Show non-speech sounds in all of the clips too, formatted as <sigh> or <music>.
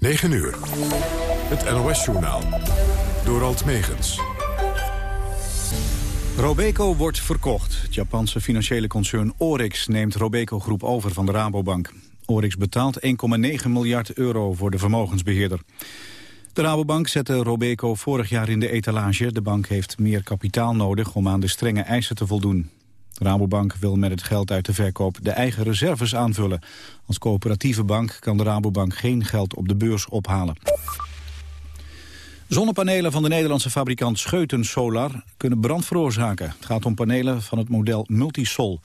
9 uur. Het NOS-journaal. Door Alt Megens. Robeco wordt verkocht. Het Japanse financiële concern Orix neemt Robeco Groep over van de Rabobank. Orix betaalt 1,9 miljard euro voor de vermogensbeheerder. De Rabobank zette Robeco vorig jaar in de etalage. De bank heeft meer kapitaal nodig om aan de strenge eisen te voldoen. De Rabobank wil met het geld uit de verkoop de eigen reserves aanvullen. Als coöperatieve bank kan de Rabobank geen geld op de beurs ophalen. Zonnepanelen van de Nederlandse fabrikant Scheuten Solar kunnen brand veroorzaken. Het gaat om panelen van het model Multisol.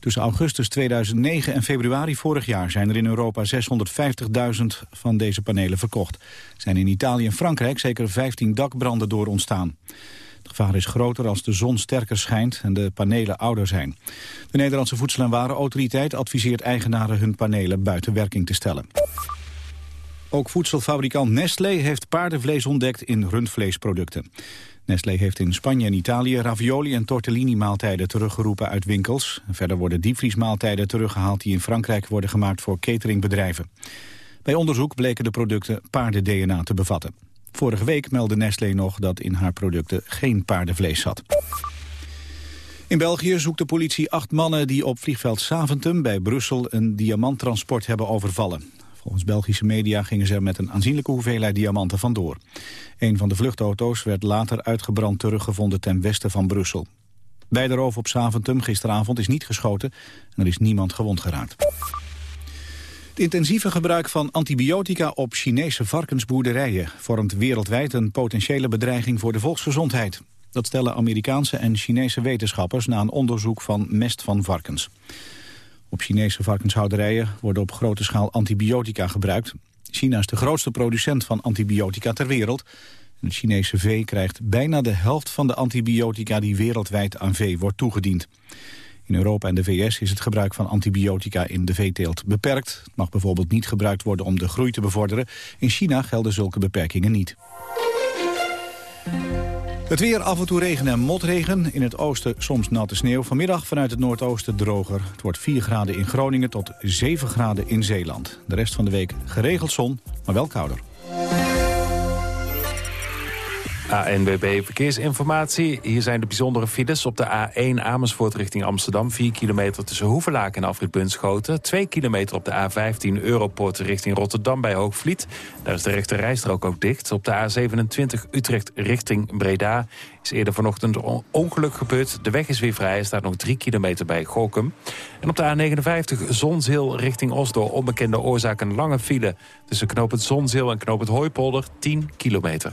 Tussen augustus 2009 en februari vorig jaar zijn er in Europa 650.000 van deze panelen verkocht. Er zijn in Italië en Frankrijk zeker 15 dakbranden door ontstaan. Gevaar is groter als de zon sterker schijnt en de panelen ouder zijn. De Nederlandse Voedsel- en Warenautoriteit adviseert eigenaren hun panelen buiten werking te stellen. Ook voedselfabrikant Nestlé heeft paardenvlees ontdekt in rundvleesproducten. Nestlé heeft in Spanje en Italië ravioli en tortellini-maaltijden teruggeroepen uit winkels. Verder worden diepvriesmaaltijden teruggehaald die in Frankrijk worden gemaakt voor cateringbedrijven. Bij onderzoek bleken de producten paarden-DNA te bevatten. Vorige week meldde Nestlé nog dat in haar producten geen paardenvlees zat. In België zoekt de politie acht mannen die op vliegveld Saventum bij Brussel een diamanttransport hebben overvallen. Volgens Belgische media gingen ze er met een aanzienlijke hoeveelheid diamanten vandoor. Een van de vluchtauto's werd later uitgebrand teruggevonden ten westen van Brussel. Bij de roof op Saventum gisteravond is niet geschoten en er is niemand gewond geraakt. Het intensieve gebruik van antibiotica op Chinese varkensboerderijen vormt wereldwijd een potentiële bedreiging voor de volksgezondheid. Dat stellen Amerikaanse en Chinese wetenschappers na een onderzoek van mest van varkens. Op Chinese varkenshouderijen worden op grote schaal antibiotica gebruikt. China is de grootste producent van antibiotica ter wereld. Het Chinese vee krijgt bijna de helft van de antibiotica die wereldwijd aan vee wordt toegediend. In Europa en de VS is het gebruik van antibiotica in de veeteelt beperkt. Het mag bijvoorbeeld niet gebruikt worden om de groei te bevorderen. In China gelden zulke beperkingen niet. Het weer af en toe regen en motregen. In het oosten soms natte sneeuw. Vanmiddag vanuit het noordoosten droger. Het wordt 4 graden in Groningen tot 7 graden in Zeeland. De rest van de week geregeld zon, maar wel kouder. ANWB Verkeersinformatie. Hier zijn de bijzondere files op de A1 Amersfoort richting Amsterdam. 4 kilometer tussen Hoevelaak en Afrit Bunschoten. 2 kilometer op de A15 Europort richting Rotterdam bij Hoogvliet. Daar is de rechte rijstrook ook dicht. Op de A27 Utrecht richting Breda is eerder vanochtend een ongeluk gebeurd. De weg is weer vrij. Er staat nog 3 kilometer bij Gorkum. En op de A59 Zonzeel richting Oslo. Onbekende oorzaak een lange file tussen knoop het Zonzeel en knoop het Hooipolder. 10 kilometer.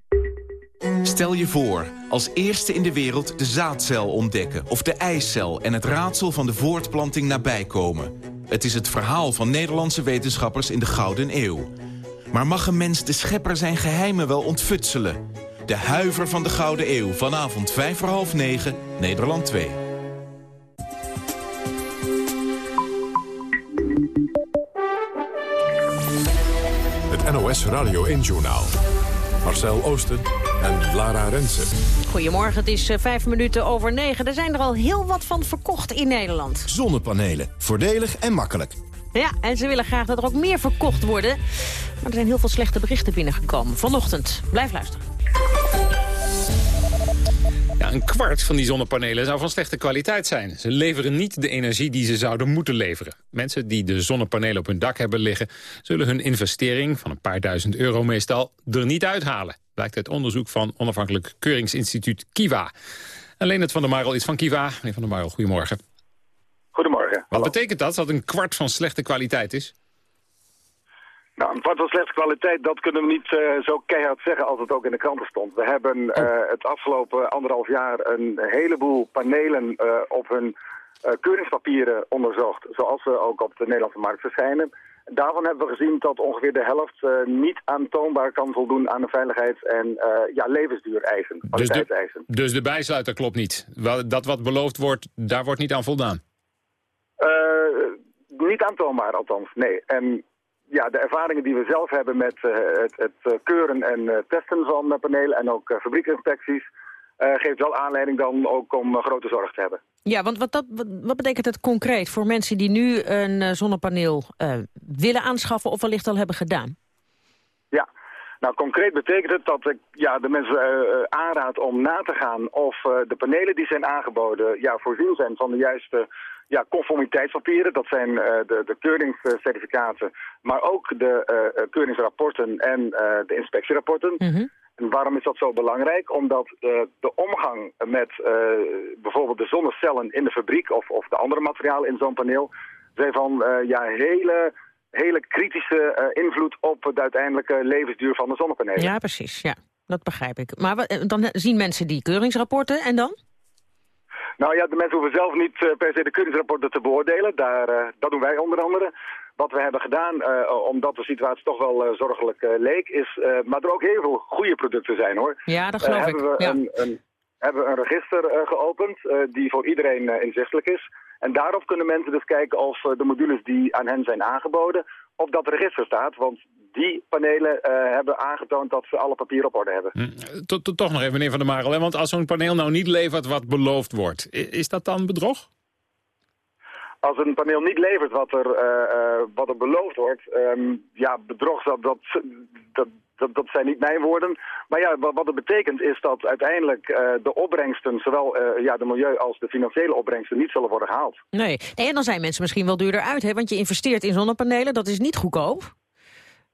Stel je voor, als eerste in de wereld de zaadcel ontdekken... of de eicel en het raadsel van de voortplanting nabij komen. Het is het verhaal van Nederlandse wetenschappers in de Gouden Eeuw. Maar mag een mens de schepper zijn geheimen wel ontfutselen? De huiver van de Gouden Eeuw, vanavond 5 voor half 9, Nederland 2. Het NOS Radio 1-journaal. Marcel Oosten en Lara Rensen. Goedemorgen, het is uh, vijf minuten over negen. Er zijn er al heel wat van verkocht in Nederland. Zonnepanelen. Voordelig en makkelijk. Ja, en ze willen graag dat er ook meer verkocht worden. Maar er zijn heel veel slechte berichten binnengekomen. Vanochtend. Blijf luisteren. Ja, een kwart van die zonnepanelen zou van slechte kwaliteit zijn. Ze leveren niet de energie die ze zouden moeten leveren. Mensen die de zonnepanelen op hun dak hebben liggen... zullen hun investering van een paar duizend euro meestal er niet uithalen. Blijkt uit onderzoek van onafhankelijk keuringsinstituut Kiva. Alleen het Van der Marel is van Kiva. Meneer Van der Marel, goedemorgen. Goedemorgen. Wat betekent dat, dat een kwart van slechte kwaliteit is? Nou, een kwart van slechte kwaliteit, dat kunnen we niet uh, zo keihard zeggen als het ook in de kranten stond. We hebben uh, het afgelopen anderhalf jaar een heleboel panelen uh, op hun keuringspapieren onderzocht, zoals ze ook op de Nederlandse markt verschijnen. Daarvan hebben we gezien dat ongeveer de helft niet aantoonbaar kan voldoen aan de veiligheids- en ja, levensduureisen, kwaliteitseisen. Dus de, dus de bijsluiter klopt niet? Dat wat beloofd wordt, daar wordt niet aan voldaan? niet aantoonbaar althans, nee. En ja, de ervaringen die we zelf hebben met uh, het, het, eh, keuren en uh, testen van panelen en ook fabriekinspecties... geeft wel aanleiding dan ook om grote zorg te hebben. Ja, want wat, dat, wat, betekent het concreet voor mensen die nu een zonnepaneel willen aanschaffen... of wellicht al hebben gedaan? Ja, nou, concreet betekent het dat ik ja, de mensen uh, aanraad om na te gaan of uh, de panelen die zijn aangeboden ja, voorzien zijn van de juiste ja, conformiteitspapieren. Dat zijn uh, de, de keuringscertificaten, maar ook de keuringsrapporten en de inspectierapporten. Mm En waarom is dat zo belangrijk? Omdat de omgang met bijvoorbeeld de zonnecellen in de fabriek of, of de andere materialen in zo'n paneel zijn van ja, hele hele kritische invloed op de uiteindelijke levensduur van de zonnepanelen. Ja, precies. Ja, dat begrijp ik. Maar dan zien mensen die keuringsrapporten en dan? Nou ja, de mensen hoeven zelf niet per se de keuringsrapporten te beoordelen. Daar, uh, dat doen wij onder andere. Wat we hebben gedaan, omdat de situatie toch wel zorgelijk leek, is... maar er ook heel veel goede producten zijn, hoor. Ja, dat geloof hebben ik. We ja. een, een, hebben we een register geopend die voor iedereen inzichtelijk is. En daarop kunnen mensen dus kijken of de modules die aan hen zijn aangeboden op dat register staat. Want die panelen uh, hebben aangetoond dat ze alle papieren op orde hebben. Hm. Toch nog even, meneer Van der Marel. Hè? Want als zo'n paneel nou niet levert wat beloofd wordt, is dat dan bedrog? Als een paneel niet levert wat er, uh, uh, wat er beloofd wordt, um, ja, bedrog, dat, dat, dat, dat, zijn niet mijn woorden. Maar ja, wat het betekent is dat uiteindelijk uh, de opbrengsten, zowel ja, de milieu- als de financiële opbrengsten, niet zullen worden gehaald. Nee. nee, en dan zijn mensen misschien wel duurder uit, hè? want je investeert in zonnepanelen, dat is niet goedkoop.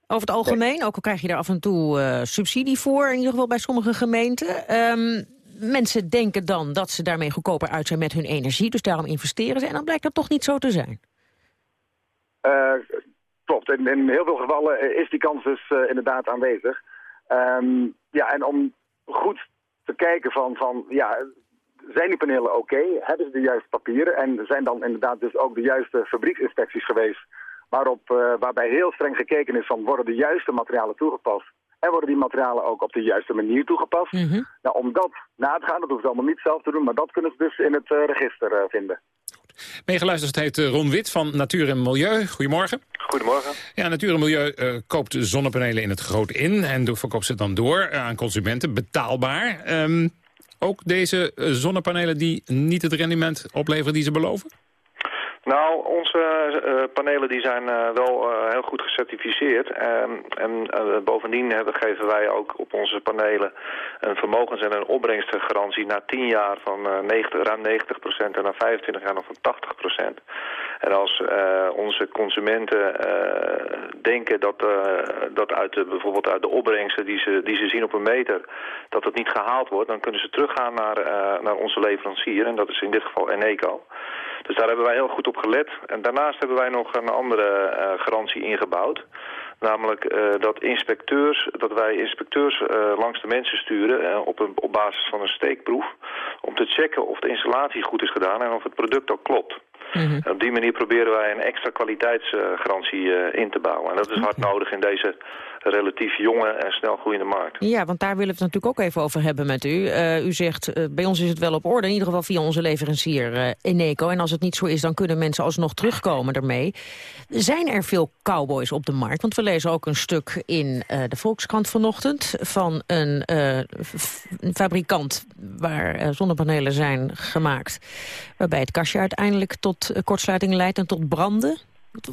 Over het algemeen, ook al krijg je er af en toe subsidie voor, in ieder geval bij sommige gemeenten. Um, mensen denken dan dat ze daarmee goedkoper uit zijn met hun energie, dus daarom investeren ze. En dan blijkt dat toch niet zo te zijn. Uh, klopt. In, in, heel veel gevallen is die kans dus uh, inderdaad aanwezig. Um, ja, en om goed te kijken van, van ja, zijn die panelen oké? Hebben ze de juiste papieren? En zijn dan inderdaad dus ook de juiste fabrieksinspecties geweest waarop, uh, waarbij heel streng gekeken is van worden de juiste materialen toegepast. En worden die materialen ook op de juiste manier toegepast. Mm -hmm. nou, om dat na te gaan, dat hoeven ze allemaal niet zelf te doen, maar dat kunnen ze dus in het uh, register uh, vinden. Meegeluisterd heeft Ron Wit van Natuur en Milieu. Goedemorgen. Goedemorgen. Ja, Natuur en Milieu uh, koopt zonnepanelen in het groot in en verkoopt ze dan door aan consumenten, betaalbaar. Um, ook deze zonnepanelen die niet het rendement opleveren die ze beloven? Nou, onze uh, panelen die zijn uh, wel uh, heel goed gecertificeerd. En, en bovendien hebben, geven wij ook op onze panelen een vermogens- en een opbrengstgarantie na 10 jaar van 90, ruim 90% en na 25 jaar nog van 80 En als onze consumenten denken dat, dat uit de, bijvoorbeeld uit de opbrengsten die ze, die ze zien op een meter, dat het niet gehaald wordt, dan kunnen ze teruggaan naar, naar onze leverancier. En dat is in dit geval Eneco. Dus daar hebben wij heel goed op gelet. En daarnaast hebben wij nog een andere garantie ingebouwd. Namelijk uh, dat inspecteurs, dat wij inspecteurs uh, langs de mensen sturen op, een, op basis van een steekproef. Om te checken of de installatie goed is gedaan en of het product ook klopt. Mm -hmm. En op die manier proberen wij een extra kwaliteitsgarantie in te bouwen. En dat is hard nodig in deze relatief jonge en snel groeiende markt. Ja, want daar willen we het natuurlijk ook even over hebben met u. Uh, u zegt, uh, bij ons is het wel op orde, in ieder geval via onze leverancier uh, Eneco. En als het niet zo is, dan kunnen mensen alsnog terugkomen ermee. Zijn er veel cowboys op de markt? Want we lezen ook een stuk in de Volkskrant vanochtend... van een fabrikant waar zonnepanelen zijn gemaakt... waarbij het kastje uiteindelijk tot kortsluiting leidt en tot branden.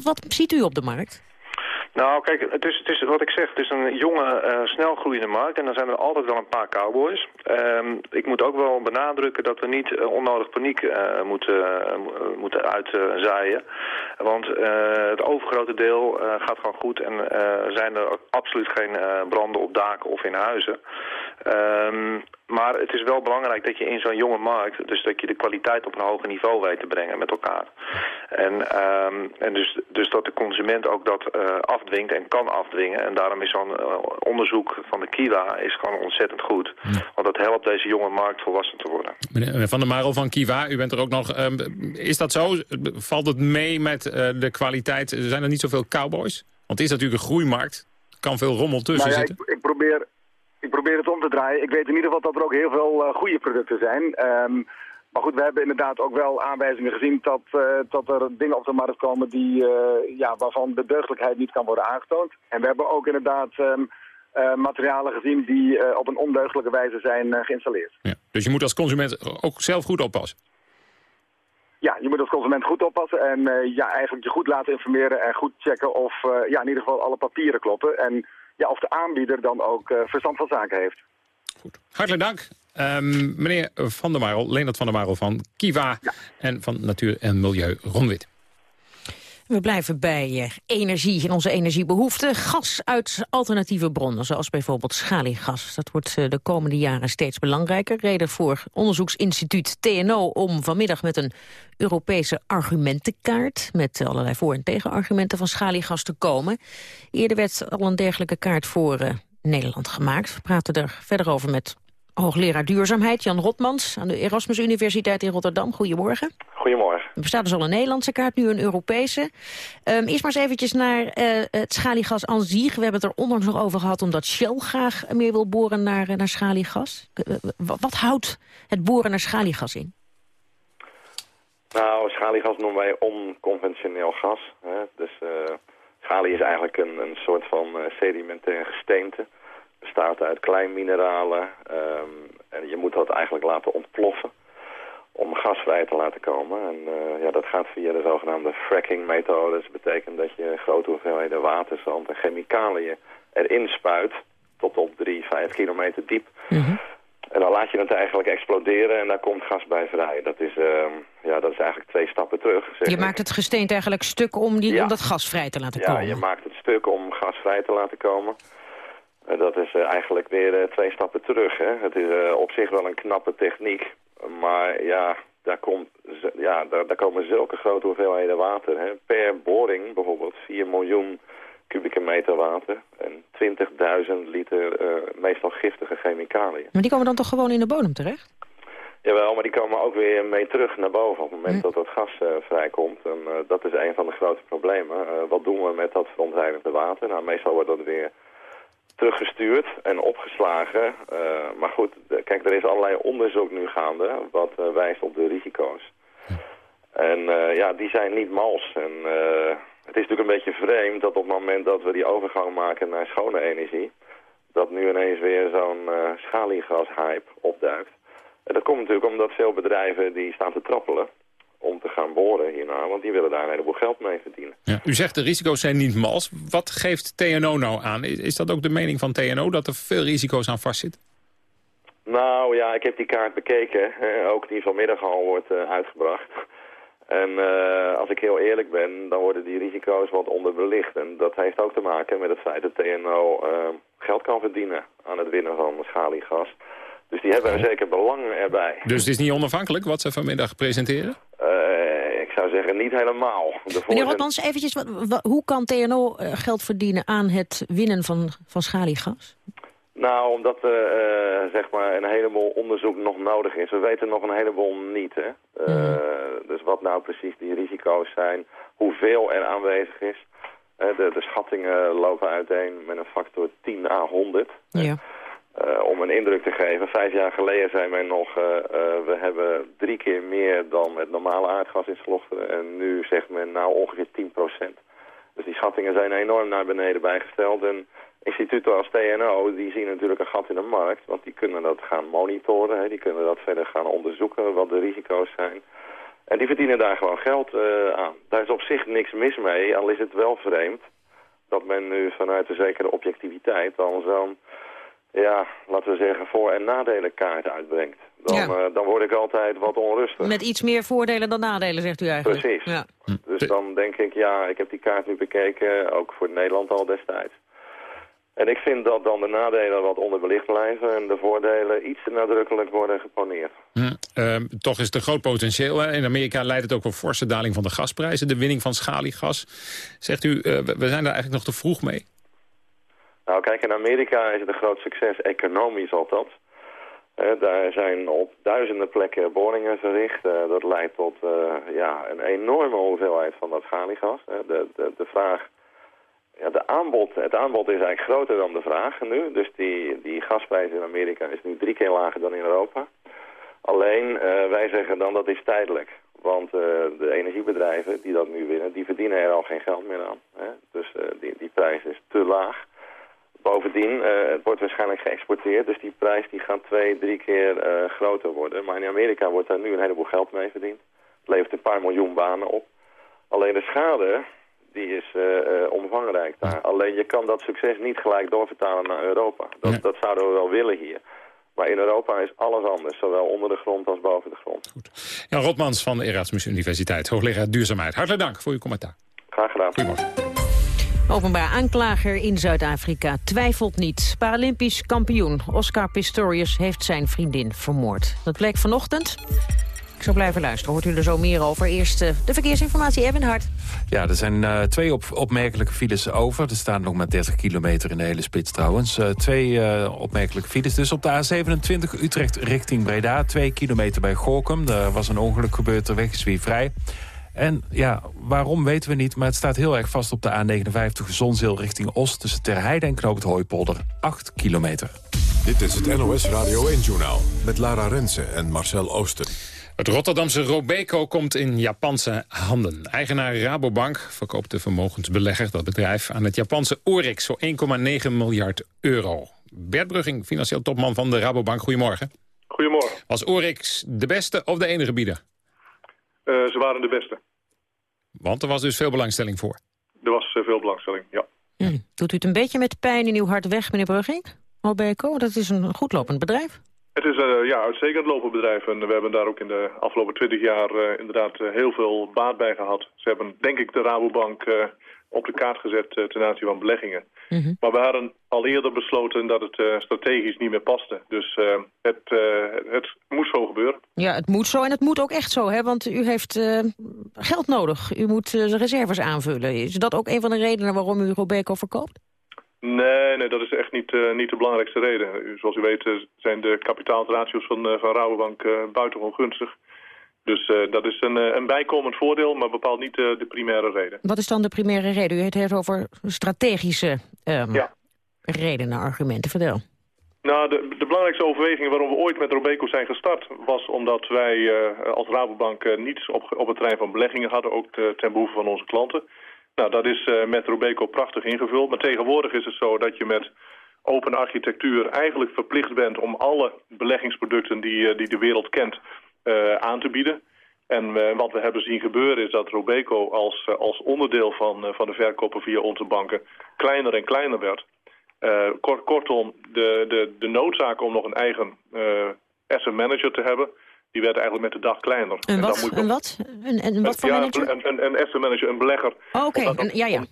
Wat ziet u op de markt? Nou, kijk, het is, het is wat ik zeg, het is een jonge, uh, snel groeiende markt en dan zijn er altijd wel een paar cowboys. Um, ik moet ook wel benadrukken dat we niet uh, onnodig paniek uh, moeten, moeten uitzaaien. Want het overgrote deel gaat gewoon goed en zijn er absoluut geen branden op daken of in huizen. Um, maar het is wel belangrijk dat je in zo'n jonge markt... dus dat je de kwaliteit op een hoger niveau weet te brengen met elkaar. En, um, en dus, dus dat de consument ook dat uh, afdwingt en kan afdwingen. En daarom is zo'n uh, onderzoek van de Kiwa is gewoon ontzettend goed. Want dat helpt deze jonge markt volwassen te worden. Meneer Van der Marel van Kiwa, u bent er ook nog... Um, is dat zo? Valt het mee met uh, de kwaliteit? Zijn er niet zoveel cowboys? Want het is natuurlijk een groeimarkt. Er kan veel rommel tussen nou ja, zitten. Ik, ik probeer ik probeer het om te draaien. Ik weet in ieder geval dat er ook heel veel uh, goede producten zijn. Um, maar goed, we hebben inderdaad ook wel aanwijzingen gezien dat, uh, dat er dingen op de markt komen die, uh, ja, waarvan de deugdelijkheid niet kan worden aangetoond. En we hebben ook inderdaad um, materialen gezien die op een ondeugdelijke wijze zijn geïnstalleerd. Ja, dus je moet als consument ook zelf goed oppassen? Ja, je moet als consument goed oppassen en ja, eigenlijk je goed laten informeren en goed checken of ja, in ieder geval alle papieren kloppen. En ja, of de aanbieder dan ook verstand van zaken heeft. Goed. Hartelijk dank. Um, meneer Van der Marel, Leonard van der Marel van Kiva ja. en van Natuur en Milieu Ronwit. We blijven bij uh, energie en onze energiebehoeften. Gas uit alternatieve bronnen, zoals bijvoorbeeld schaliegas. Dat wordt uh, de komende jaren steeds belangrijker. Reden voor onderzoeksinstituut TNO om vanmiddag met een Europese argumentenkaart... met allerlei voor- en tegenargumenten van schaliegas te komen. Eerder werd al een dergelijke kaart voor uh, Nederland gemaakt. We praten er verder over met hoogleraar duurzaamheid Jan Rotmans... aan de Erasmus Universiteit in Rotterdam. Goedemorgen. Goedemorgen. Er bestaat dus al een Nederlandse kaart, nu een Europese. Um, eerst maar eens eventjes naar uh, het schaliegas aan zich. We hebben het er onlangs nog over gehad omdat Shell graag meer wil boren naar, naar schaliegas. Uh, wat houdt het boren naar schaliegas in? Nou, schaliegas noemen wij onconventioneel gas. Hè? Dus uh, schalie is eigenlijk een, een soort van sedimentair gesteente. Bestaat uit kleinmineralen. Um, en je moet dat eigenlijk laten ontploffen om gas vrij te laten komen. En uh, ja, dat gaat via de zogenaamde fracking-methode. Dat betekent dat je grote hoeveelheden water, zand en chemicaliën erin spuit... tot op drie, vijf kilometer diep. Mm -hmm. En dan laat je het eigenlijk exploderen en daar komt gas bij vrij. Dat is, uh, ja, dat is eigenlijk twee stappen terug. Zeg je maakt het gesteente eigenlijk stuk om, die, ja. om dat gas vrij te laten ja, komen? Ja, je maakt het stuk om gas vrij te laten komen. Uh, dat is uh, eigenlijk weer twee stappen terug. Hè. Het is op zich wel een knappe techniek. Maar ja, daar, komt, ja daar, daar komen zulke grote hoeveelheden water. Hè. Per boring bijvoorbeeld 4 miljoen kubieke meter water en 20.000 liter uh, meestal giftige chemicaliën. Maar die komen dan toch gewoon in de bodem terecht? Jawel, maar die komen ook weer mee terug naar boven op het moment hm. dat dat gas uh, vrijkomt. En uh, dat is een van de grote problemen. wat doen we met dat verontreinigde water? Nou, meestal wordt dat weer teruggestuurd en opgeslagen. Uh, maar goed, kijk, er is allerlei onderzoek nu gaande wat uh, wijst op de risico's. En uh, ja, die zijn niet mals. En het is natuurlijk een beetje vreemd dat op het moment dat we die overgang maken naar schone energie... dat nu ineens weer zo'n schaliegas-hype opduikt. En dat komt natuurlijk omdat veel bedrijven die staan te trappelen gaan boren hierna, want die willen daar een heleboel geld mee verdienen. Ja, u zegt de risico's zijn niet mals. Wat geeft TNO nou aan? Is dat ook de mening van TNO, dat er veel risico's aan vastzitten? Nou ja, ik heb die kaart bekeken, ook die vanmiddag al wordt uh, uitgebracht. En uh, als ik heel eerlijk ben, dan worden die risico's wat onderbelicht. En dat heeft ook te maken met het feit dat TNO uh, geld kan verdienen aan het winnen van schaliegas. Dus die hebben er zeker belang erbij. Dus het is niet onafhankelijk wat ze vanmiddag presenteren? Uh, ik zou zeggen niet helemaal. De Meneer Rotmans, eventjes, wat, wat, hoe kan TNO uh, geld verdienen aan het winnen van, van schaliegas? Nou, omdat er uh, zeg maar een heleboel onderzoek nog nodig is. We weten nog een heleboel niet. Hè? Mm. Dus wat nou precies die risico's zijn, hoeveel er aanwezig is. De, de schattingen lopen uiteen met een factor 10 à 100. Ja. Uh, om een indruk te geven, vijf jaar geleden zei men nog, uh, uh, we hebben drie keer meer dan het normale aardgas in Slochteren. En nu zegt men nou ongeveer 10 procent. Dus die schattingen zijn enorm naar beneden bijgesteld. En instituten als TNO, die zien natuurlijk een gat in de markt. Want die kunnen dat gaan monitoren, hè, die kunnen dat verder gaan onderzoeken, wat de risico's zijn. En die verdienen daar gewoon geld aan. Daar is op zich niks mis mee, al is het wel vreemd dat men nu vanuit een zekere objectiviteit dan zo'n, ja, laten we zeggen, voor- en nadelenkaart uitbrengt. Dan, Ja. eh, dan word ik altijd wat onrustig. Met iets meer voordelen dan nadelen, zegt u eigenlijk. Precies. Ja. Dus dan denk ik, ja, ik heb die kaart nu bekeken, ook voor Nederland al destijds. En ik vind dat dan de nadelen wat onderbelicht blijven en de voordelen iets te nadrukkelijk worden geponeerd. Hm. Ehm, toch is het een groot potentieel. Hè? In Amerika leidt het ook wel forse daling van de gasprijzen. De winning van schaliegas. Zegt u, eh, we zijn daar eigenlijk nog te vroeg mee? Nou, kijk, in Amerika is het een groot succes, economisch althans. Eh, daar zijn op duizenden plekken boringen verricht. Eh, dat leidt tot eh, ja, een enorme hoeveelheid van dat schaliegas. De, de, de vraag, ja, de aanbod, het aanbod is eigenlijk groter dan de vraag nu. Dus die, die gasprijs in Amerika is nu drie keer lager dan in Europa. Alleen, eh, wij zeggen dan dat is tijdelijk. Want de energiebedrijven die dat nu winnen, die verdienen er al geen geld meer aan. Hè? Dus die, die prijs is te laag. Bovendien, eh, het wordt waarschijnlijk geëxporteerd, dus die prijs die gaat twee, drie keer eh, groter worden. Maar in Amerika wordt daar nu een heleboel geld mee verdiend. Het levert een paar miljoen banen op. Alleen de schade, die is eh, omvangrijk daar. Alleen je kan dat succes niet gelijk doorvertalen naar Europa. Dat, dat zouden we wel willen hier. Maar in Europa is alles anders, zowel onder de grond als boven de grond. Jan Rotmans van de Erasmus Universiteit, hoogleraar duurzaamheid. Hartelijk dank voor uw commentaar. Graag gedaan. Goedemorgen. Openbaar aanklager in Zuid-Afrika twijfelt niet. Paralympisch kampioen Oscar Pistorius heeft zijn vriendin vermoord. Dat bleek vanochtend. Ik zou blijven luisteren, hoort u er zo meer over. Eerst eh, de verkeersinformatie, Evan Hart. Ja, er zijn eh, twee op, opmerkelijke files over. Er staan nog maar 30 kilometer in de hele spits trouwens. Eh, twee opmerkelijke files. Dus op de A27 Utrecht richting Breda. Twee kilometer bij Gorkum. Er was een ongeluk gebeurd, de weg is weer vrij. En ja, waarom weten we niet, maar het staat heel erg vast op de A59 Zonzeel richting Oost... tussen Terheide en Knoop het Hooipolder. 8 kilometer. Dit is het NOS Radio 1-journaal met Lara Rensen en Marcel Oosten. Het Rotterdamse Robeco komt in Japanse handen. Eigenaar Rabobank verkoopt de vermogensbelegger, dat bedrijf... aan het Japanse Orix voor 1,9 miljard euro. Bert Brugging, financieel topman van de Rabobank. Goedemorgen. Goedemorgen. Was Orix de beste of de enige bieder? Eh, ze waren de beste. Want er was dus veel belangstelling voor. Er was eh, veel belangstelling, ja. Hm. Doet u het een beetje met pijn in uw hart weg, meneer Brugging? Robeco, dat is een goed lopend bedrijf. Het is een ja, uitstekend lopend bedrijf en we hebben daar ook in de afgelopen twintig jaar eh, inderdaad heel veel baat bij gehad. Ze hebben denk ik de Rabobank eh, op de kaart gezet eh, ten aanzien van beleggingen. Maar we hadden al eerder besloten dat het eh, strategisch niet meer paste. Dus eh, het, het moest zo gebeuren. Ja, het moet zo en het moet ook echt zo, hè? want u heeft geld nodig. U moet reserves aanvullen. Is dat ook een van de redenen waarom u Robeco verkoopt? Nee, nee, dat is echt niet, niet de belangrijkste reden. Zoals u weet zijn de kapitaalratio's van, van Rabobank buitengewoon gunstig. Dus dat is een, een bijkomend voordeel, maar bepaalt niet de primaire reden. Wat is dan de primaire reden? U heeft het over strategische um, ja. redenen, argumenten. Vertel. Nou, de, de, belangrijkste overweging waarom we ooit met Robeco zijn gestart... was omdat wij uh, als Rabobank niets op, op het terrein van beleggingen hadden... ook te, ten behoeve van onze klanten. Nou, dat is met Robeco prachtig ingevuld. Maar tegenwoordig is het zo dat je met open architectuur... eigenlijk verplicht bent om alle beleggingsproducten die, die de wereld kent aan te bieden... En uh, wat we hebben zien gebeuren is dat Robeco als, uh, als onderdeel van, van de verkopen via onze banken kleiner en kleiner werd. Kort, kortom, de, de, de noodzaak om nog een eigen asset manager te hebben, die werd eigenlijk met de dag kleiner. En wat? En, een wat? Een, een, wat voor ja, manager? Een, een, een asset manager, een belegger. Oh, Oké, okay. ja, ja.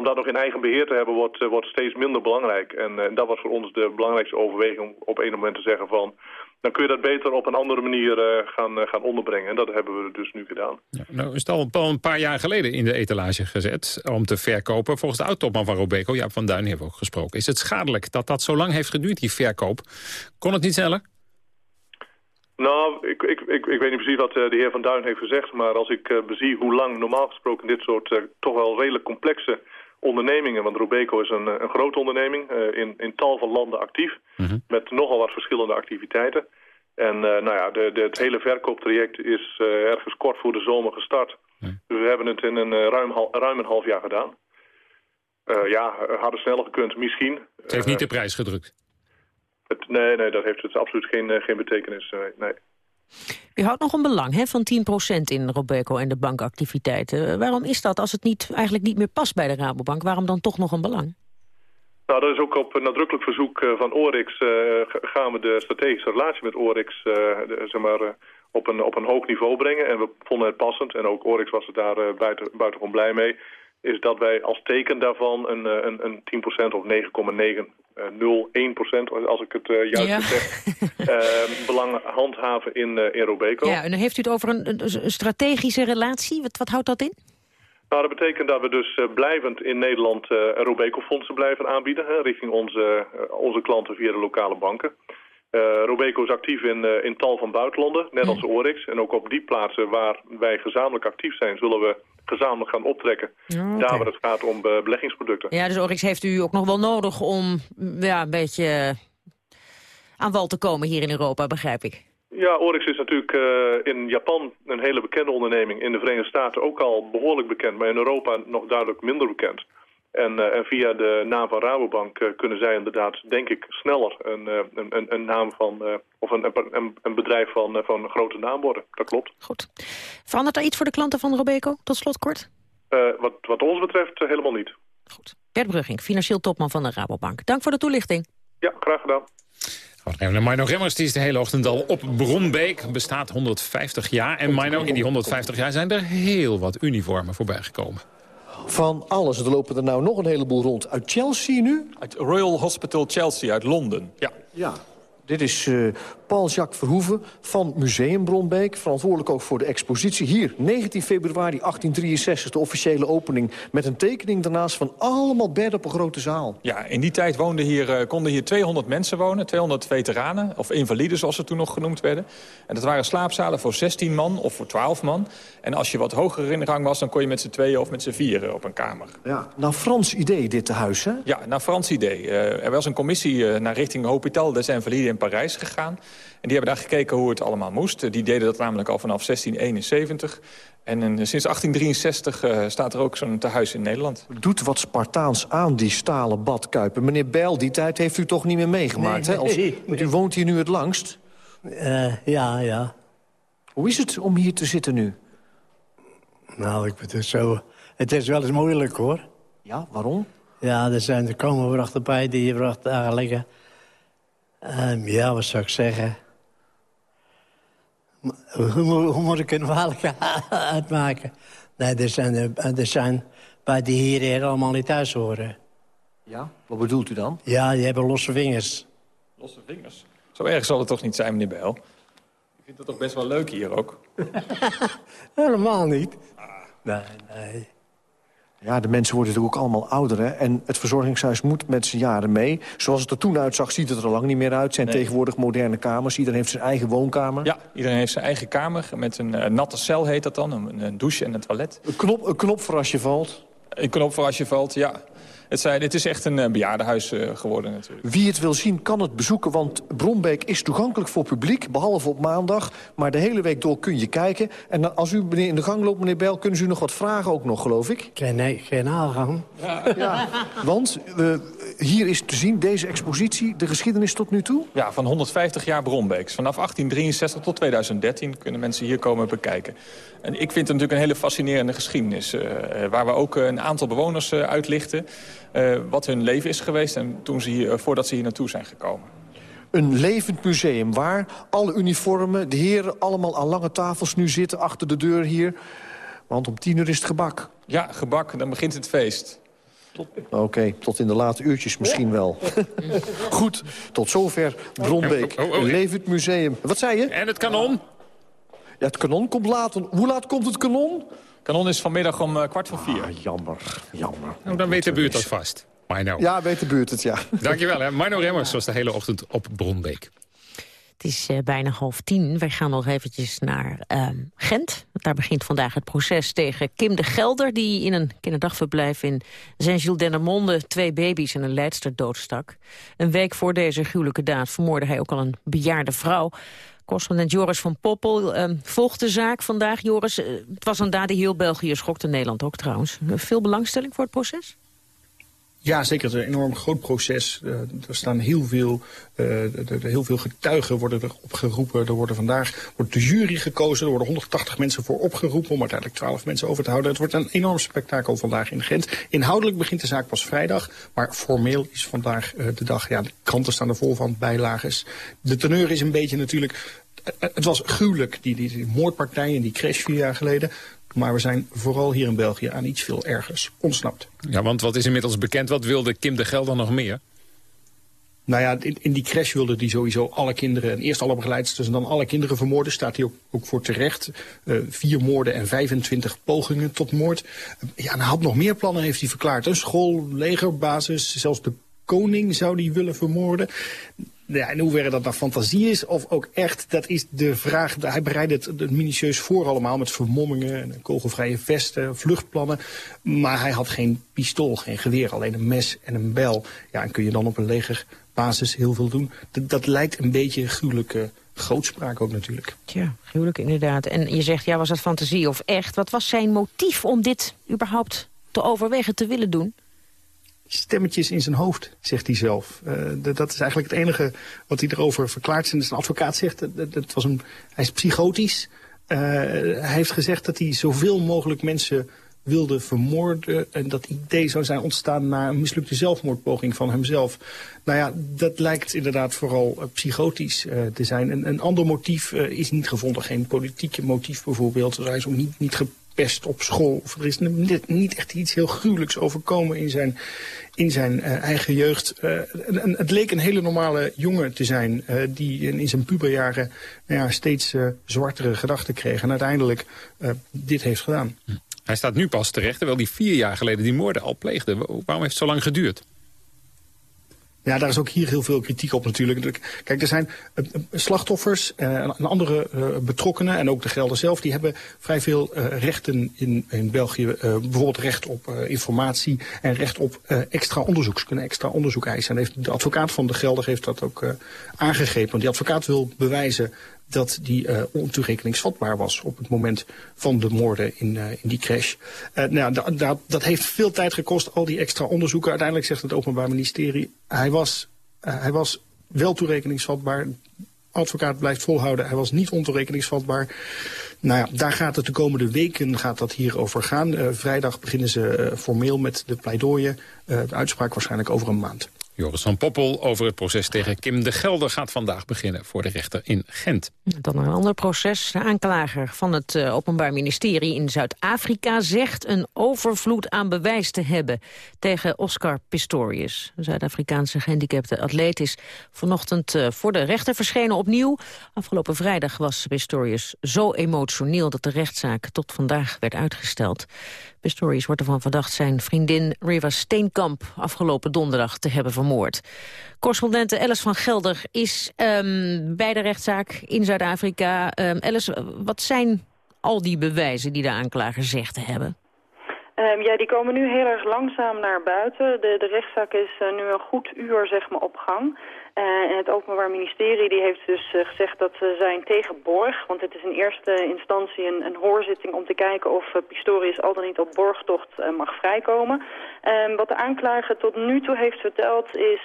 Om, dat nog in eigen beheer te hebben, wordt, wordt steeds minder belangrijk. En, en dat was voor ons de belangrijkste overweging om op een moment te zeggen van dan kun je dat beter op een andere manier uh, gaan, gaan onderbrengen. En dat hebben we dus nu gedaan. Ja, nou is het al een, paar jaar geleden in de etalage gezet om te verkopen. Volgens de oud-topman van Robeco, Jaap van Duin, hebben we ook gesproken. Is het schadelijk dat dat zo lang heeft geduurd, die verkoop? Kon het niet sneller? Nou, ik, ik, ik, ik weet niet precies wat de heer Van Duin heeft gezegd... maar als ik uh, bezie hoe lang normaal gesproken dit soort uh, toch wel redelijk complexe ondernemingen... want Robeco is een, een grote onderneming, in, in tal van landen actief... Mm -hmm. met nogal wat verschillende activiteiten. En nou ja, de, de, het hele verkooptraject is ergens kort voor de zomer gestart. Mm. Dus we hebben het in een ruim, ruim een half jaar gedaan. ja, hadden sneller gekund, misschien. Het heeft niet de prijs gedrukt? Het, nee, nee, dat heeft het absoluut geen, geen betekenis. Nee. U houdt nog een belang hè, van 10% in Robeco en de bankactiviteiten. Waarom is dat als het niet, eigenlijk niet meer past bij de Rabobank? Waarom dan toch nog een belang? Nou, dat is ook op nadrukkelijk verzoek eh, van Orix uh, gaan we de strategische relatie met Orix uh, zeg maar, op, een, op een hoog niveau brengen. En we vonden het passend, en ook Orix was er daar buiten, buitengewoon blij mee, is dat wij als teken daarvan een, een, een 10% of 9,901% als ik het juist ja. zeg, <laughs> belang handhaven in, in Robeco. Ja, en dan heeft u het over een, een strategische relatie. Wat, wat houdt dat in? Nou, dat betekent dat we dus uh, blijvend in Nederland uh, Robeco-fondsen blijven aanbieden... Hè, richting onze, uh, onze klanten via de lokale banken. Robeco is actief in, in tal van buitenlanden, net als Orix. En ook op die plaatsen waar wij gezamenlijk actief zijn... zullen we gezamenlijk gaan optrekken. Okay. Daar waar het gaat om beleggingsproducten. Ja, dus Orix heeft u ook nog wel nodig om ja, een beetje aan wal te komen hier in Europa, begrijp ik. Ja, Oryx is natuurlijk uh, in Japan een hele bekende onderneming. In de Verenigde Staten ook al behoorlijk bekend, maar in Europa nog duidelijk minder bekend. En, uh, en via de naam van Rabobank uh, kunnen zij inderdaad, denk ik, sneller een, een, een naam van, of een, een, een bedrijf van, van een grote naam worden. Dat klopt. Goed. Verandert er iets voor de klanten van Robeco, tot slot kort? wat, wat ons betreft helemaal niet. Goed. Bert Brugging, financieel topman van de Rabobank. Dank voor de toelichting. Ja, graag gedaan. Even Mino Remmers die is de hele ochtend al op Bronbeek. Bestaat 150 jaar. En Mino, in die 150 jaar zijn er heel wat uniformen voorbij gekomen. Van alles. Er lopen er nou nog een heleboel rond. Uit Chelsea nu? Uit Royal Hospital Chelsea, uit Londen. Ja. Ja, dit is uh, Paul-Jacques Verhoeven van Museum Bronbeek. Verantwoordelijk ook voor de expositie. Hier, 19 februari 1863, de officiële opening. Met een tekening daarnaast van allemaal bedden op een grote zaal. Ja, in die tijd woonden hier, uh, konden hier 200 mensen wonen. 200 veteranen, of invaliden zoals ze toen nog genoemd werden. En dat waren slaapzalen voor 16 man of voor 12 man. En als je wat hoger in rang was, dan kon je met z'n tweeën of met z'n vieren op een kamer. Ja, nou Frans idee dit tehuis, hè? Ja, nou Frans idee. Uh, er was een commissie naar richting Hôpital des Invalides in Parijs gegaan. En die hebben daar gekeken hoe het allemaal moest. Die deden dat namelijk al vanaf 1671. En sinds 1863 uh, staat er ook zo'n tehuis in Nederland. Doet wat Spartaans aan, die stalen badkuipen. Meneer Bijl, die tijd heeft u toch niet meer meegemaakt, nee, hè? Als, nee, nee. U woont hier nu het langst. Uh, ja, ja. Hoe is het om hier te zitten nu? Nou, ik het zo... Het is wel eens moeilijk, hoor. Ja, waarom? Ja, er, zijn, komen vrachten bij die je vracht eigenlijk... Um, ja, wat zou ik zeggen? Hoe, hoe moet ik een verhaal <laughs> uitmaken? Nee, er zijn, er zijn bij die heren allemaal niet thuis horen. Ja? Wat bedoelt u dan? Ja, die hebben losse vingers. Losse vingers? Zo erg zal het toch niet zijn, meneer Bijl? Ik vind het toch best wel leuk hier ook? <laughs> Helemaal niet. Ah. Nee, nee. Ja, de mensen worden natuurlijk ook allemaal ouder. Hè? En het verzorgingshuis moet met zijn jaren mee. Zoals het er toen uitzag, ziet het er al lang niet meer uit. Het zijn nee. tegenwoordig moderne kamers. Iedereen heeft zijn eigen woonkamer. Ja, iedereen heeft zijn eigen kamer. Met een uh, natte cel heet dat dan. Een, een, douche en een toilet. Een knop, een knop voor als je valt. Een knop voor als je valt, ja. Het, zijn, het is echt een uh, bejaardenhuis uh, geworden natuurlijk. Wie het wil zien kan het bezoeken, want Bronbeek is toegankelijk voor publiek. Behalve op maandag, maar de hele week door kun je kijken. En als u in de gang loopt, meneer Bijl, kunnen ze u nog wat vragen ook nog, geloof ik? Geen, geen aangang. Ja. ja. want uh, hier is te zien, deze expositie, de geschiedenis tot nu toe? Ja, van 150 jaar Bronbeeks. Vanaf 1863 tot 2013 kunnen mensen hier komen bekijken. En ik vind het natuurlijk een hele fascinerende geschiedenis... Uh, waar we ook een aantal bewoners uh, uitlichten... Uh, wat hun leven is geweest en toen ze hier, voordat ze hier naartoe zijn gekomen. Een levend museum waar alle uniformen, de heren allemaal aan lange tafels nu zitten... achter de deur hier, want om tien uur is het gebak. Ja, gebak, dan begint het feest. Oké, okay, tot in de late uurtjes misschien wel. <laughs> Goed, tot zover Bronbeek, oh, oh, oh, een levend museum. Wat zei je? En het kanon? Ja, het kanon komt later. Hoe laat komt het kanon? Kanon is vanmiddag om uh, kwart voor vier. Ah, jammer, jammer. Nou, dan weet de buurt dat vast. Mino. Ja, weet de buurt het, ja. Dankjewel, hè. Mino Remmers was de hele ochtend op Bronbeek. Het is uh, bijna half tien. Wij gaan nog eventjes naar uh, Gent. Daar begint vandaag het proces tegen Kim de Gelder... die in een kinderdagverblijf in Saint-Gilles-Dendermonde... twee baby's en een leidster doodstak. Een week voor deze gruwelijke daad vermoorde hij ook al een bejaarde vrouw. Correspondent Joris van Poppel uh, volgt de zaak vandaag. Joris, uh, het was een daad die heel België schokte, Nederland ook trouwens. Veel belangstelling voor het proces? Ja, zeker. Het is een enorm groot proces. Uh, er staan heel veel, er, heel veel getuigen worden er opgeroepen. Er worden vandaag wordt de jury gekozen. Er worden 180 mensen voor opgeroepen om uiteindelijk 12 mensen over te houden. Het wordt een enorm spektakel vandaag in Gent. Inhoudelijk begint de zaak pas vrijdag. Maar formeel is vandaag uh, de dag. Ja, de kranten staan er vol van, bijlages. De teneur is een beetje natuurlijk... Het was gruwelijk, die, die, die moordpartij en die crash vier jaar geleden. Maar we zijn vooral hier in België aan iets veel ergers ontsnapt. Ja, want wat is inmiddels bekend? Wat wilde Kim de Gelder nog meer? Nou ja, in, in die crash wilde hij sowieso alle kinderen... en eerst alle begeleidsters en dan alle kinderen vermoorden. Staat hij ook, ook voor terecht. Uh, vier moorden en 25 pogingen tot moord. Uh, ja, en hij had nog meer plannen, heeft hij verklaard. Een school, legerbasis, zelfs de koning zou hij willen vermoorden. Ja, in hoeverre dat nou fantasie is of ook echt, dat is de vraag. Hij bereidt het, minutieus voor allemaal met vermommingen, kogelvrije vesten, vluchtplannen. Maar hij had geen pistool, geen geweer, alleen een mes en een bel. Ja, en kun je dan op een legerbasis heel veel doen. Dat, dat lijkt een beetje gruwelijke grootspraak ook natuurlijk. Ja, gruwelijk inderdaad. En je zegt, ja, was dat fantasie of echt? Wat was zijn motief om dit überhaupt te overwegen te willen doen? Stemmetjes in zijn hoofd, zegt hij zelf. Uh, dat is eigenlijk het enige wat hij erover verklaart. Zijn advocaat zegt, dat, was een, hij is psychotisch. Uh, hij heeft gezegd dat hij zoveel mogelijk mensen wilde vermoorden. En dat idee zou zijn ontstaan na een mislukte zelfmoordpoging van hemzelf. Nou ja, dat lijkt inderdaad vooral uh, psychotisch te zijn. Een, ander motief is niet gevonden. Geen politieke motief bijvoorbeeld. Hij is ook niet, niet gepest op school. Of er is niet, echt iets heel gruwelijks overkomen in zijn, in zijn uh, eigen jeugd. En, het leek een hele normale jongen te zijn uh, die in, in, zijn puberjaren nou ja, steeds zwartere gedachten kreeg. En uiteindelijk dit heeft gedaan. Hij staat nu pas terecht, terwijl hij vier jaar geleden die moorden al pleegde. Waarom heeft het zo lang geduurd? Ja, daar is ook hier heel veel kritiek op natuurlijk. Kijk, er zijn uh, slachtoffers uh, en andere betrokkenen en ook de gelden zelf... die hebben vrij veel rechten in, in België. bijvoorbeeld recht op informatie en recht op extra onderzoek. Ze kunnen extra onderzoek eisen. En heeft, de advocaat van de gelder heeft dat ook aangegeven. Want die advocaat wil bewijzen dat die uh, ontoerekeningsvatbaar was op het moment van de moorden in, uh, in die crash. Uh, nou, dat heeft veel tijd gekost, al die extra onderzoeken. Uiteindelijk zegt het Openbaar Ministerie, hij was, hij was wel toerekeningsvatbaar. Advocaat blijft volhouden, hij was niet ontoerekeningsvatbaar. Nou ja, daar gaat het de komende weken gaat dat hierover gaan. vrijdag beginnen ze formeel met de pleidooien. de uitspraak waarschijnlijk over een maand. Joris van Poppel over het proces tegen Kim de Gelder gaat vandaag beginnen voor de rechter in Gent. Dan een ander proces. De aanklager van het uh, Openbaar Ministerie in Zuid-Afrika zegt een overvloed aan bewijs te hebben tegen Oscar Pistorius. Een Zuid-Afrikaanse gehandicapte atleet is vanochtend uh, voor de rechter verschenen opnieuw. Afgelopen vrijdag was Pistorius zo emotioneel dat de rechtszaak tot vandaag werd uitgesteld. Pistorius wordt ervan verdacht zijn vriendin Riva Steenkamp afgelopen donderdag te hebben vermoord. Correspondente Alice van Gelder is um, bij de rechtszaak in Zuid-Afrika. Um, Alice, wat zijn al die bewijzen die de aanklager zegt te hebben? Um, ja, die komen nu heel erg langzaam naar buiten. De, de rechtszaak is uh, nu een goed uur zeg maar, op gang. Uh, en het Openbaar Ministerie die heeft dus uh, gezegd dat ze zijn tegen borg. Want het is in eerste instantie een, een hoorzitting om te kijken of uh, Pistorius al dan niet op borgtocht mag vrijkomen. Um, wat de aanklager tot nu toe heeft verteld is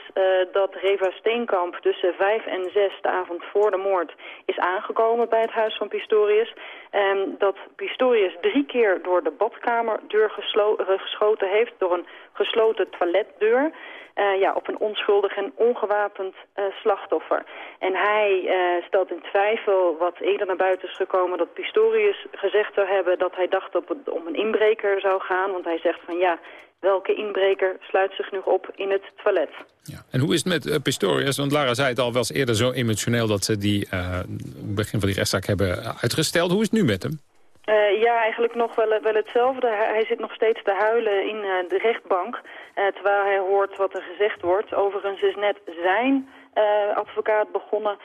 dat Reva Steenkamp tussen vijf en zes de avond voor de moord is aangekomen bij het huis van Pistorius. Dat Pistorius drie keer door de badkamerdeur geschoten heeft door een gesloten toiletdeur uh, ja, op een onschuldig en ongewapend uh, slachtoffer. En hij stelt in twijfel wat eerder naar buiten is gekomen... dat Pistorius gezegd zou hebben dat hij dacht op het, om een inbreker zou gaan. Want hij zegt van ja, welke inbreker sluit zich nu op in het toilet. Ja. En hoe is het met Pistorius? Want Lara zei het al, was eerder zo emotioneel... dat ze die begin van die rechtszaak hebben uitgesteld. Hoe is het nu met hem? Uh, ja, eigenlijk nog wel, wel hetzelfde. Hij, hij, zit nog steeds te huilen in uh, de rechtbank. Uh, terwijl hij hoort wat er gezegd wordt. Overigens is net zijn advocaat begonnen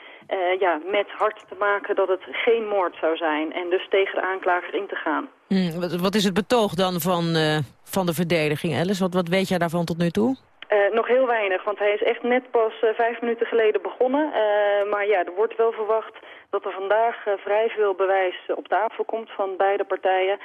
ja, met hard te maken dat het geen moord zou zijn. En dus tegen de aanklager in te gaan. Mm, wat, wat, is het betoog dan van, van de verdediging, Alice? Wat, wat weet jij daarvan tot nu toe? nog heel weinig, want hij is echt net pas vijf minuten geleden begonnen. maar ja, er wordt wel verwacht dat er vandaag vrij veel bewijs op tafel komt van beide partijen.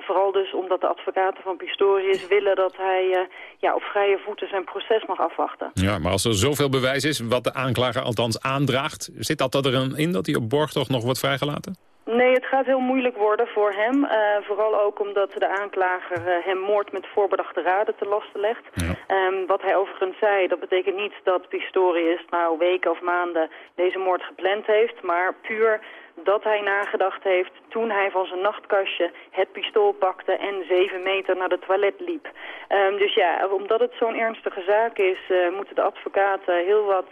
vooral dus omdat de advocaten van Pistorius willen dat hij ja, op vrije voeten zijn proces mag afwachten. Ja, maar als er zoveel bewijs is, wat de aanklager althans aandraagt... zit dat er in dat hij op borgtocht nog wordt vrijgelaten? Nee, het gaat heel moeilijk worden voor hem. Uh, vooral ook omdat de aanklager uh, hem moord met voorbedachte raden te lasten legt. Ja. Um, wat hij overigens zei, dat betekent niet dat Pistorius nou weken of maanden deze moord gepland heeft. Maar puur dat hij nagedacht heeft toen hij van zijn nachtkastje het pistool pakte en zeven meter naar de toilet liep. Um, dus ja, omdat het zo'n ernstige zaak is, uh, moeten de advocaten heel wat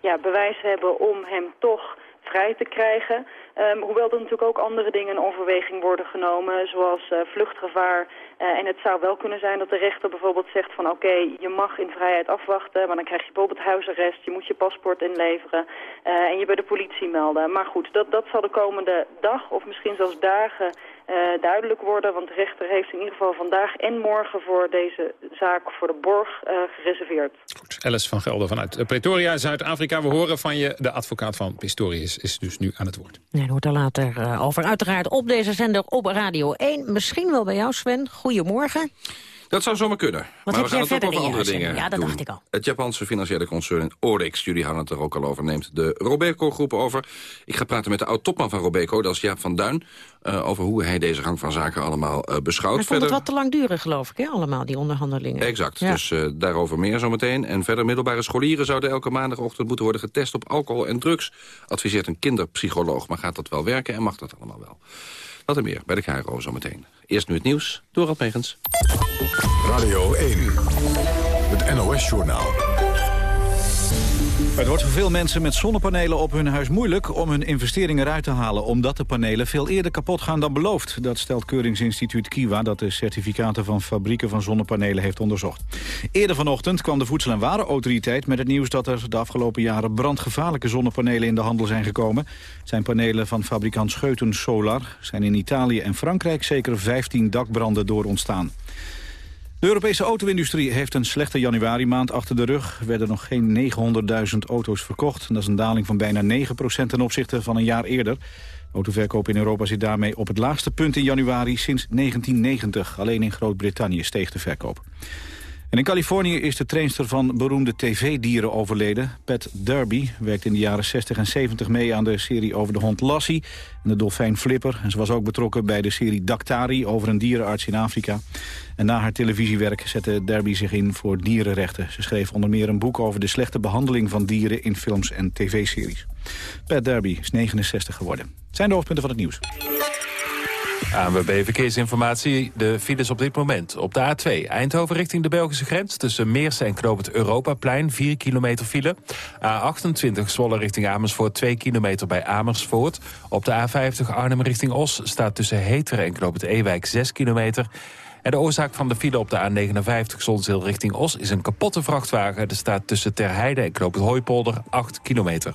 ja, bewijs hebben om hem toch vrij te krijgen. Um, hoewel er natuurlijk ook andere dingen in overweging worden genomen, zoals uh, vluchtgevaar. Uh, en het zou wel kunnen zijn dat de rechter bijvoorbeeld zegt van oké, je mag in vrijheid afwachten, maar dan krijg je bijvoorbeeld huisarrest, je moet je paspoort inleveren uh, en je bij de politie melden. Maar goed, dat, dat zal de komende dag of misschien zelfs dagen duidelijk worden. Want de rechter heeft in ieder geval vandaag en morgen voor deze zaak voor de borg uh, gereserveerd. Goed, Alice van Gelder vanuit Pretoria, Zuid-Afrika. We horen van je, de advocaat van Pistorius is dus nu aan het woord. Nee, hoort er later over. Uiteraard op deze zender op Radio 1. Misschien wel bij jou, Sven. Goedemorgen. Dat zou zomaar kunnen. Wat maar we gaan het ook over andere dingen Ja, dat doen. dacht ik al. Het Japanse financiële concern Orix, jullie hadden het er ook al over, neemt de Robeco-groep over. Ik ga praten met de oud-topman van Robeco, dat is Jaap van Duin... Uh, over hoe hij deze gang van zaken allemaal uh, beschouwt. Hij vond het wat te lang duren, geloof ik, hè, allemaal, die onderhandelingen. Exact, ja. dus uh, daarover meer zometeen. En verder middelbare scholieren zouden elke maandagochtend moeten worden getest op alcohol en drugs. Adviseert een kinderpsycholoog, maar gaat dat wel werken en mag dat allemaal wel? Wat er meer bij de KRO zometeen. Eerst nu het nieuws, Dorot Megens. Radio 1, het NOS-journaal. Het wordt voor veel mensen met zonnepanelen op hun huis moeilijk om hun investeringen eruit te halen, omdat de panelen veel eerder kapot gaan dan beloofd. Dat stelt Keuringsinstituut Kiwa, dat de certificaten van fabrieken van zonnepanelen heeft onderzocht. Eerder vanochtend kwam de Voedsel- en Warenautoriteit met het nieuws dat er de afgelopen jaren brandgevaarlijke zonnepanelen in de handel zijn gekomen. Zijn panelen van fabrikant Scheuten Solar, zijn in Italië en Frankrijk zeker 15 dakbranden door ontstaan. De Europese auto-industrie heeft een slechte januari-maand achter de rug. Er werden nog geen 900.000 auto's verkocht. Dat is een daling van bijna 9% ten opzichte van een jaar eerder. De autoverkoop in Europa zit daarmee op het laagste punt in januari sinds 1990. Alleen in Groot-Brittannië steeg de verkoop. En in Californië is de trainster van beroemde tv-dieren overleden. Pat Derby werkte in de jaren 60 en 70 mee aan de serie over de hond Lassie en de dolfijn Flipper. En ze was ook betrokken bij de serie Daktari over een dierenarts in Afrika. En na haar televisiewerk zette Derby zich in voor dierenrechten. Ze schreef onder meer een boek over de slechte behandeling van dieren in films en tv-series. Pat Derby is 69 geworden. Het zijn de hoofdpunten van het nieuws. ANWB Verkeersinformatie, de files op dit moment. Op de A2 Eindhoven richting de Belgische grens... tussen Meersen en Knoop het Europaplein, 4 kilometer file. A28 Zwolle richting Amersfoort, 2 kilometer bij Amersfoort. Op de A50 Arnhem richting Os staat tussen Heteren en Knoop het Ewijk 6 kilometer... En de oorzaak van de file op de A59 Zonzeel richting Os is een kapotte vrachtwagen. Er staat tussen Terheide en Knoop het Hooipolder 8 kilometer.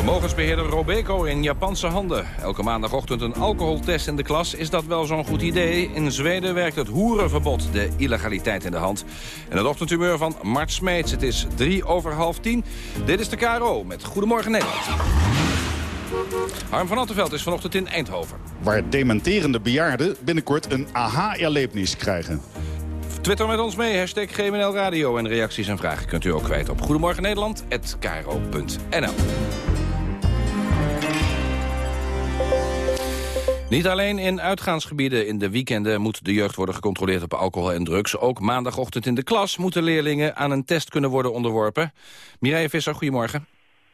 Vermogensbeheerder Robeco in Japanse handen. Elke maandagochtend een alcoholtest in de klas. Is dat wel zo'n goed idee? In Zweden werkt het hoerenverbod de illegaliteit in de hand. En het ochtendhumeur van Mart Smeets. Het is drie over half tien. Dit is de KRO met Goedemorgen Nederland. Harm van Attenveld is vanochtend in Eindhoven. Waar dementerende bejaarden binnenkort een aha-erlevenis krijgen. Twitter met ons mee, hashtag GMNL Radio. En reacties en vragen kunt u ook kwijt op Goedemorgen Niet alleen in uitgaansgebieden in de weekenden moet de jeugd worden gecontroleerd op alcohol en drugs. Ook maandagochtend in de klas moeten leerlingen aan een test kunnen worden onderworpen. Mireille Visser, goedemorgen.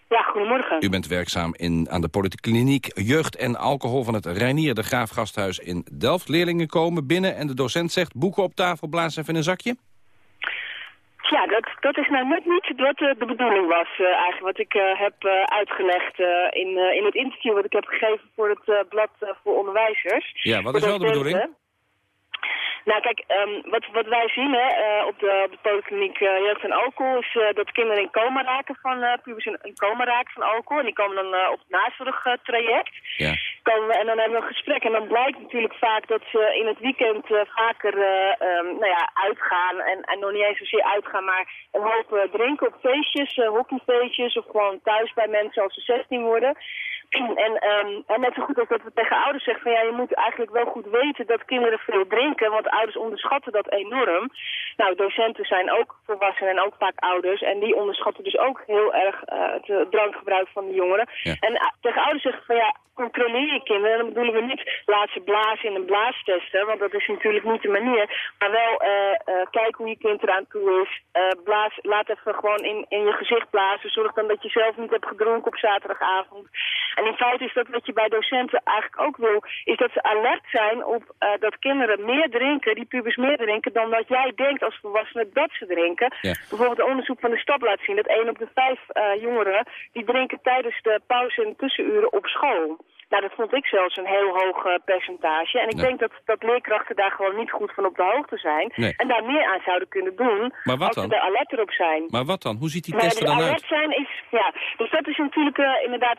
Ja, goedemorgen. U bent werkzaam in, aan de Polykliniek Jeugd en Alcohol van het Reinier de Graaf Gasthuis in Delft. Leerlingen komen binnen en de docent zegt boeken op tafel, blaas even in een zakje. Ja, dat, dat is nou net niet wat uh, de bedoeling was uh, eigenlijk. Wat ik uh, heb uitgelegd in, in het interview wat ik heb gegeven voor het blad voor onderwijzers. Ja, wat is wel de bedoeling? Nou kijk, um, wat, wat wij zien hè, uh, op, de, op de polykliniek uh, jeugd en alcohol is uh, dat kinderen in coma raken van, pubers in, in, coma raken van alcohol. En die komen dan op het nazorgtraject. Ja. Komen, en dan hebben we een gesprek en dan blijkt natuurlijk vaak dat ze in het weekend vaker um, nou ja, uitgaan. En, en nog niet eens zozeer uitgaan, maar een hoop drinken op feestjes, hockeyfeestjes of gewoon thuis bij mensen als ze 16 worden. En, um, en net zo goed als dat we tegen ouders zeggen van ja, je moet eigenlijk wel goed weten dat kinderen veel drinken, want ouders onderschatten dat enorm. Nou, docenten zijn ook volwassenen en ook vaak ouders en die onderschatten dus ook heel erg uh, het drankgebruik van de jongeren. En uh, tegen ouders zeggen van ja, controleer je kinderen. En dan bedoelen we niet laat ze blazen in een blaastesten, want dat is natuurlijk niet de manier. Maar wel uh, kijk hoe je kind eraan toe is. Blaas, laat even gewoon in, in je gezicht blazen. Zorg dan dat je zelf niet hebt gedronken op zaterdagavond. En in feite is dat wat je bij docenten eigenlijk ook wil, is dat ze alert zijn op uh, dat kinderen meer drinken, die pubers meer drinken, dan dat jij denkt als volwassene dat ze drinken. Ja. Bijvoorbeeld een onderzoek van de stad laat zien dat 1 op de 5 uh, jongeren, die drinken tijdens de pauze en tussenuren op school. Nou, dat vond ik zelfs een heel hoog uh, percentage. En ik denk dat, dat leerkrachten daar gewoon niet goed van op de hoogte zijn. Nee. En daar meer aan zouden kunnen doen Maar wat als dan? ze er alert op zijn. Maar wat dan? Hoe ziet die test er dan alert uit? zijn is, ja, dus dat is natuurlijk eh, inderdaad,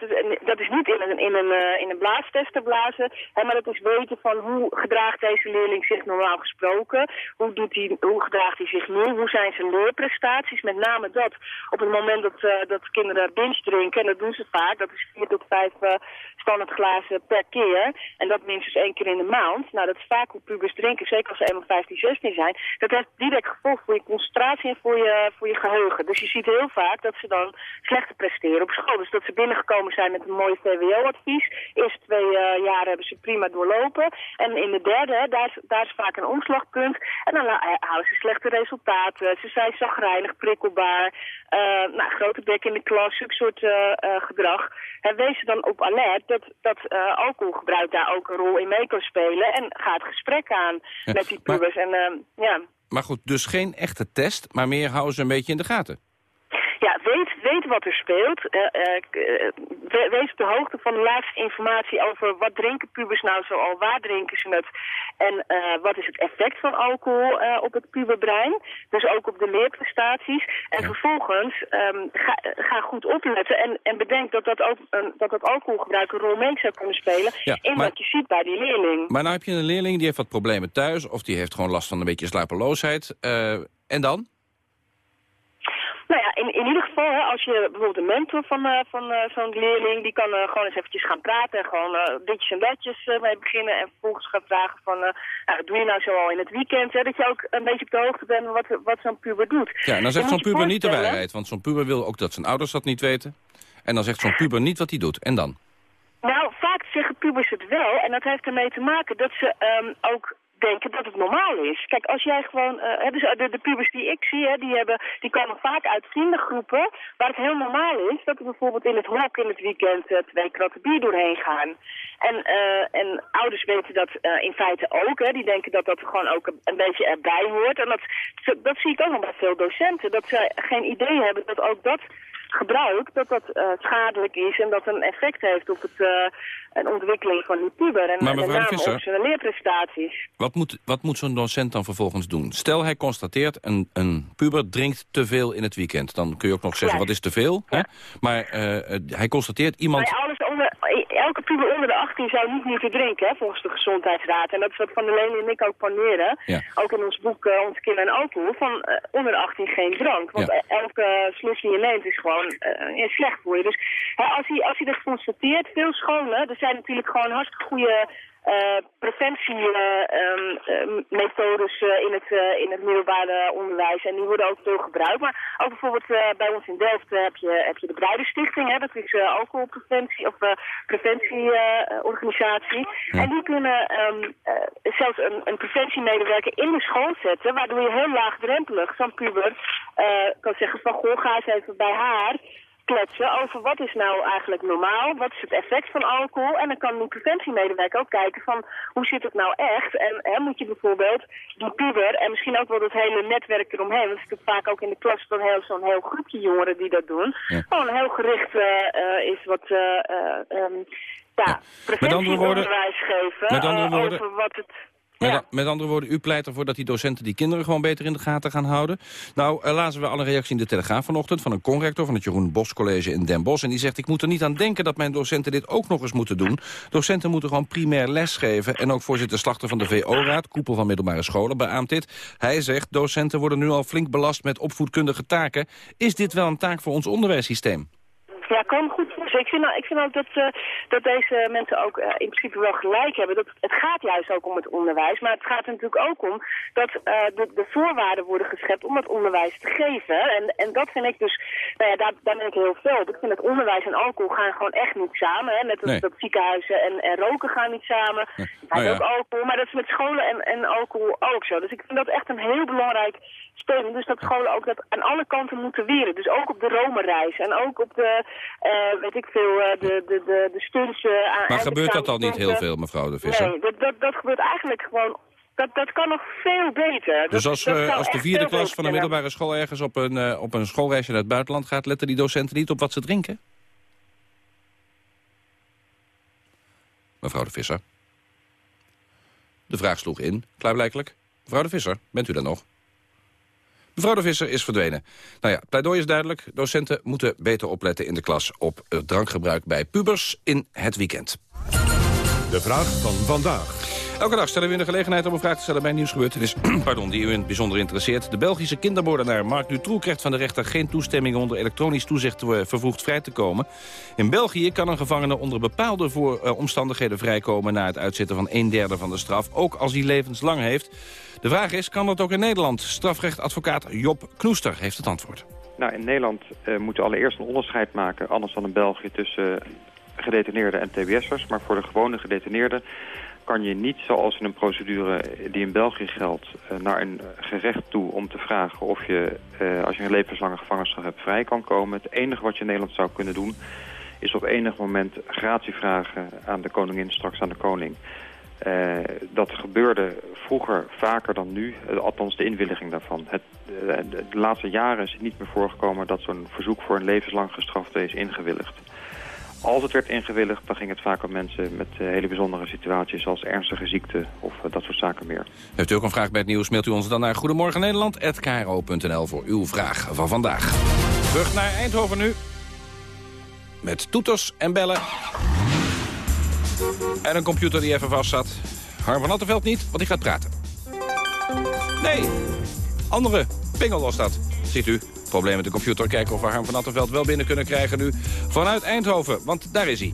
dat is niet in een, in een, eh, in een blaastest te blazen, hè, maar dat is weten van hoe gedraagt deze leerling zich normaal gesproken, hoe, doet hij, hoe gedraagt hij zich nu, hoe zijn zijn leerprestaties, met name dat op het moment dat, eh, dat kinderen binge drinken, en dat doen ze vaak, dat is vier tot vijf eh, standaard glazen per keer, en dat minstens één keer in de maand, nou dat is vaak hoe pubers drinken, zeker als ze eenmaal 15, 16 zijn, dat heeft direct gevolg voor je concentratie en voor je, voor je geheugen. Dus je ziet heel vaak dat ze dan slechter presteren op school. Dus dat ze binnengekomen zijn met een mooi VWO-advies. Eerste twee eh, jaar hebben ze prima doorlopen. En in de derde, daar, is, daar is vaak een omslagpunt. En dan eh, halen ze slechte resultaten. Ze zijn zagrijnig, prikkelbaar. eh, nou, grote bek in de klas, zulke soort gedrag. En wees dan op alert dat, dat eh, alcoholgebruik daar ook een rol in mee kan spelen. En ga het gesprek aan Ja, met die maar- pubers. En eh, ja... Maar goed, dus geen echte test, maar meer houden ze een beetje in de gaten. Ja, weet, weet wat er speelt. Eh, eh, eh, we- wees op de hoogte van de laatste informatie over wat drinken pubers nou zoal, waar drinken ze het en wat is het effect van alcohol op het puberbrein. Dus ook op de leerprestaties. En vervolgens ehm, ga, ga goed opletten en, en bedenk dat dat, ook, dat dat alcoholgebruik een rol mee zou kunnen spelen Ja, in maar- wat je ziet bij die leerling. Maar nou heb je een leerling die heeft wat problemen thuis... of die heeft gewoon last van een beetje slapeloosheid. en dan? Nou ja, in, in ieder geval, hè, als je bijvoorbeeld een mentor van, eh, van eh, zo'n leerling, die kan eh, gewoon eens eventjes gaan praten en gewoon ditjes en datjes mee beginnen en vervolgens gaan vragen van, nou, wat doe je nou zo al in het weekend, hè, dat je ook een beetje op de hoogte bent van wat, wat zo'n puber doet. Ja, en dan zegt zo'n puber niet de waarheid. Want zo'n puber wil ook dat zijn ouders dat niet weten. En dan zegt zo'n puber niet wat hij doet. En dan? Nou, vaak zeggen pubers het wel. En dat heeft ermee te maken dat ze ehm, ook denken dat het normaal is. Kijk, als jij gewoon... eh, hè, dus de, de pubers die ik zie, hè, die, hebben, die komen vaak uit vriendengroepen... waar het heel normaal is dat er bijvoorbeeld in het hok in het weekend... eh, twee kratten bier doorheen gaan. En, eh, en ouders weten dat eh, in feite ook. Hè. Die denken dat dat gewoon ook een, een beetje erbij hoort. En dat, dat zie ik ook nog bij veel docenten. Dat ze geen idee hebben dat ook dat gebruik, dat dat eh, schadelijk is en dat een effect heeft op het, eh, een ontwikkeling van die puber. En Maar name Visser- op zijn leerprestaties. Wat moet, wat moet zo'n docent dan vervolgens doen? Stel, hij constateert, een, een puber drinkt te veel in het weekend. Dan kun je ook nog zeggen, Ja. wat is te veel? Hè? Maar eh, hij constateert iemand... Onder, elke puber onder de 18 zou niet moeten drinken, hè, volgens de Gezondheidsraad. En dat is wat Van der Leen en ik ook poneren. Ja. Ook in ons boek uh, Onze Kinderen en Alcohol, van uh, onder de 18 geen drank. Want Ja. elke slus die je neemt is gewoon uh, slecht voor je. Dus hè, als, hij, als hij dat constateert, veel scholen, er zijn natuurlijk gewoon hartstikke goede... Uh, preventiemethodes uh, uh, in, het, in het middelbare onderwijs. En die worden ook veel gebruikt. Maar ook bijvoorbeeld bij ons in Delft heb, je, heb je de Bruidenstichting. Hè? Dat is alcoholpreventie of preventieorganisatie. Ja. En die kunnen um, uh, zelfs een, een preventiemedewerker in de school zetten. Waardoor je heel laagdrempelig zo'n puber kan zeggen van goh, ga eens even bij haar kletsen over wat is nou eigenlijk normaal, wat is het effect van alcohol. En dan kan die preventiemedewerker ook kijken van hoe zit het nou echt. En hè, moet je bijvoorbeeld die puber en misschien ook wel dat hele netwerk eromheen. Want het is natuurlijk vaak ook in de klas zo'n heel, zo'n heel groepje jongeren die dat doen. Gewoon heel gericht uh, is wat... Uh, um, ja, preventieonderwijs geven met andere woorden, over wat het... Met, met, andere woorden, u pleit ervoor dat die docenten die kinderen gewoon beter in de gaten gaan houden. Nou, uh, lazen we al een reactie in de Telegraaf vanochtend van een conrector van het Jeroen Bos College in Den Bosch. En die zegt, ik moet er niet aan denken dat mijn docenten dit ook nog eens moeten doen. Docenten moeten gewoon primair lesgeven. En ook voorzitter Slachter van de VO-raad, koepel van middelbare scholen, beaamt dit. Hij zegt, docenten worden nu al flink belast met opvoedkundige taken. Is dit wel een taak voor ons onderwijssysteem? Ja, kan goed. Ik vind, ik vind ook dat, uh, dat deze mensen ook uh, in principe wel gelijk hebben. Dat, het gaat juist ook om het onderwijs. Maar het gaat er natuurlijk ook om dat uh, de, de voorwaarden worden geschept om het onderwijs te geven. En, en dat vind ik dus, nou ja, daar, daar ben ik heel veel op. Ik vind dat onderwijs en alcohol gaan gewoon echt niet samen. Hè. Net als nee. dat ziekenhuizen en, en roken gaan niet samen. Ja. Nou ja. ook alcohol, maar dat is met scholen en, en alcohol ook zo. Dus ik vind dat echt een heel belangrijk steunen. Dus dat scholen ook dat aan alle kanten moeten weren. Dus ook op de Rome-reis en ook op de, uh, weet ik veel, uh, de, de, de, de stunts... Uh, maar gebeurt dat dan niet heel veel, mevrouw de Visser? Nee, dat, dat, dat gebeurt eigenlijk gewoon... Dat, dat kan nog veel beter. Dus als, dat, als de vierde klas van de middelbare school ergens op een, op een schoolreisje naar het buitenland gaat... letten die docenten niet op wat ze drinken? Mevrouw de Visser. De vraag sloeg in, klaarblijkelijk. Mevrouw de Visser, bent u daar nog? Mevrouw de Visser is verdwenen. Nou ja, pleidooi is duidelijk. Docenten moeten beter opletten in de klas op het drankgebruik bij pubers in het weekend. De vraag van vandaag. Elke dag stellen we u de gelegenheid om een vraag te stellen bij nieuwsgebeurtenis <clears throat> pardon, die u in het bijzonder interesseert. De Belgische kindermoordenaar Mark Dutroux krijgt van de rechter geen toestemming onder elektronisch toezicht vervoegd vrij te komen. In België kan een gevangene onder bepaalde voor, uh, omstandigheden vrijkomen na het uitzitten van een derde van de straf, ook als hij levenslang heeft. De vraag is, kan dat ook in Nederland? Strafrechtadvocaat Job Knoester heeft het antwoord. Nou, in Nederland uh, moeten we allereerst een onderscheid maken, anders dan in België, tussen gedetineerden en tbs'ers. Maar voor de gewone gedetineerden kan je niet, zoals in een procedure die in België geldt, naar een gerecht toe om te vragen of je, als je een levenslange gevangenschap hebt, vrij kan komen. Het enige wat je in Nederland zou kunnen doen, is op enig moment gratie vragen aan de koningin, straks aan de koning. Uh, dat gebeurde vroeger vaker dan nu, althans de inwilliging daarvan. Het, uh, de, laatste jaren is het niet meer voorgekomen dat zo'n verzoek voor een levenslang gestrafte is ingewilligd. Als het werd ingewilligd, dan ging het vaak om mensen met hele bijzondere situaties... zoals ernstige ziekte of dat soort zaken meer. Heeft u ook een vraag bij het nieuws, mailt u ons dan naar Goedemorgen Nederland@kro.nl voor uw vraag van vandaag. Terug naar Eindhoven nu. Met toeters en bellen. En een computer die even vast zat. Harm van Attenveld niet, want die gaat praten. Nee, andere. Pingel was dat. Ziet u, probleem met de computer. Kijken of we Harm van Attenveld wel binnen kunnen krijgen nu vanuit Eindhoven. Want daar is hij.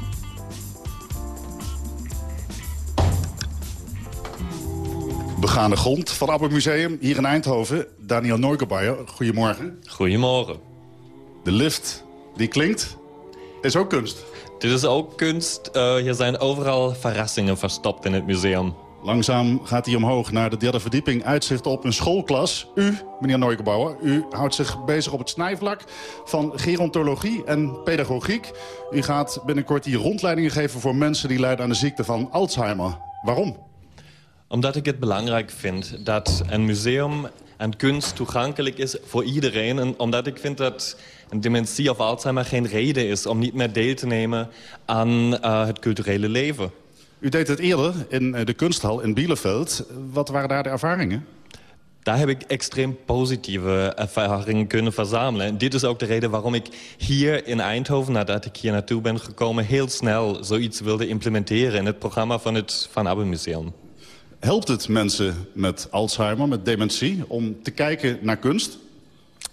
Begane grond van Abbe Museum hier in Eindhoven. Daniel Neugebauer, goedemorgen. Goedemorgen. De lift die klinkt, is ook kunst. Dit is ook kunst. Uh, hier zijn overal verrassingen verstopt in het museum. Langzaam gaat hij omhoog naar de derde verdieping. Uitzicht op een schoolklas. U, meneer Neugebauer, u houdt zich bezig op het snijvlak van gerontologie en pedagogiek. U gaat binnenkort hier rondleidingen geven voor mensen die lijden aan de ziekte van Alzheimer. Waarom? Omdat ik het belangrijk vind dat een museum en kunst toegankelijk is voor iedereen. En omdat ik vind dat een dementie of Alzheimer geen reden is om niet meer deel te nemen aan uh, het culturele leven. U deed het eerder in de kunsthal in Bielefeld. Wat waren daar de ervaringen? Daar heb ik extreem positieve ervaringen kunnen verzamelen. En dit is ook de reden waarom ik hier in Eindhoven, nadat ik hier naartoe ben gekomen... heel snel zoiets wilde implementeren in het programma van het Van Abbe Museum. Helpt het mensen met Alzheimer, met dementie, om te kijken naar kunst?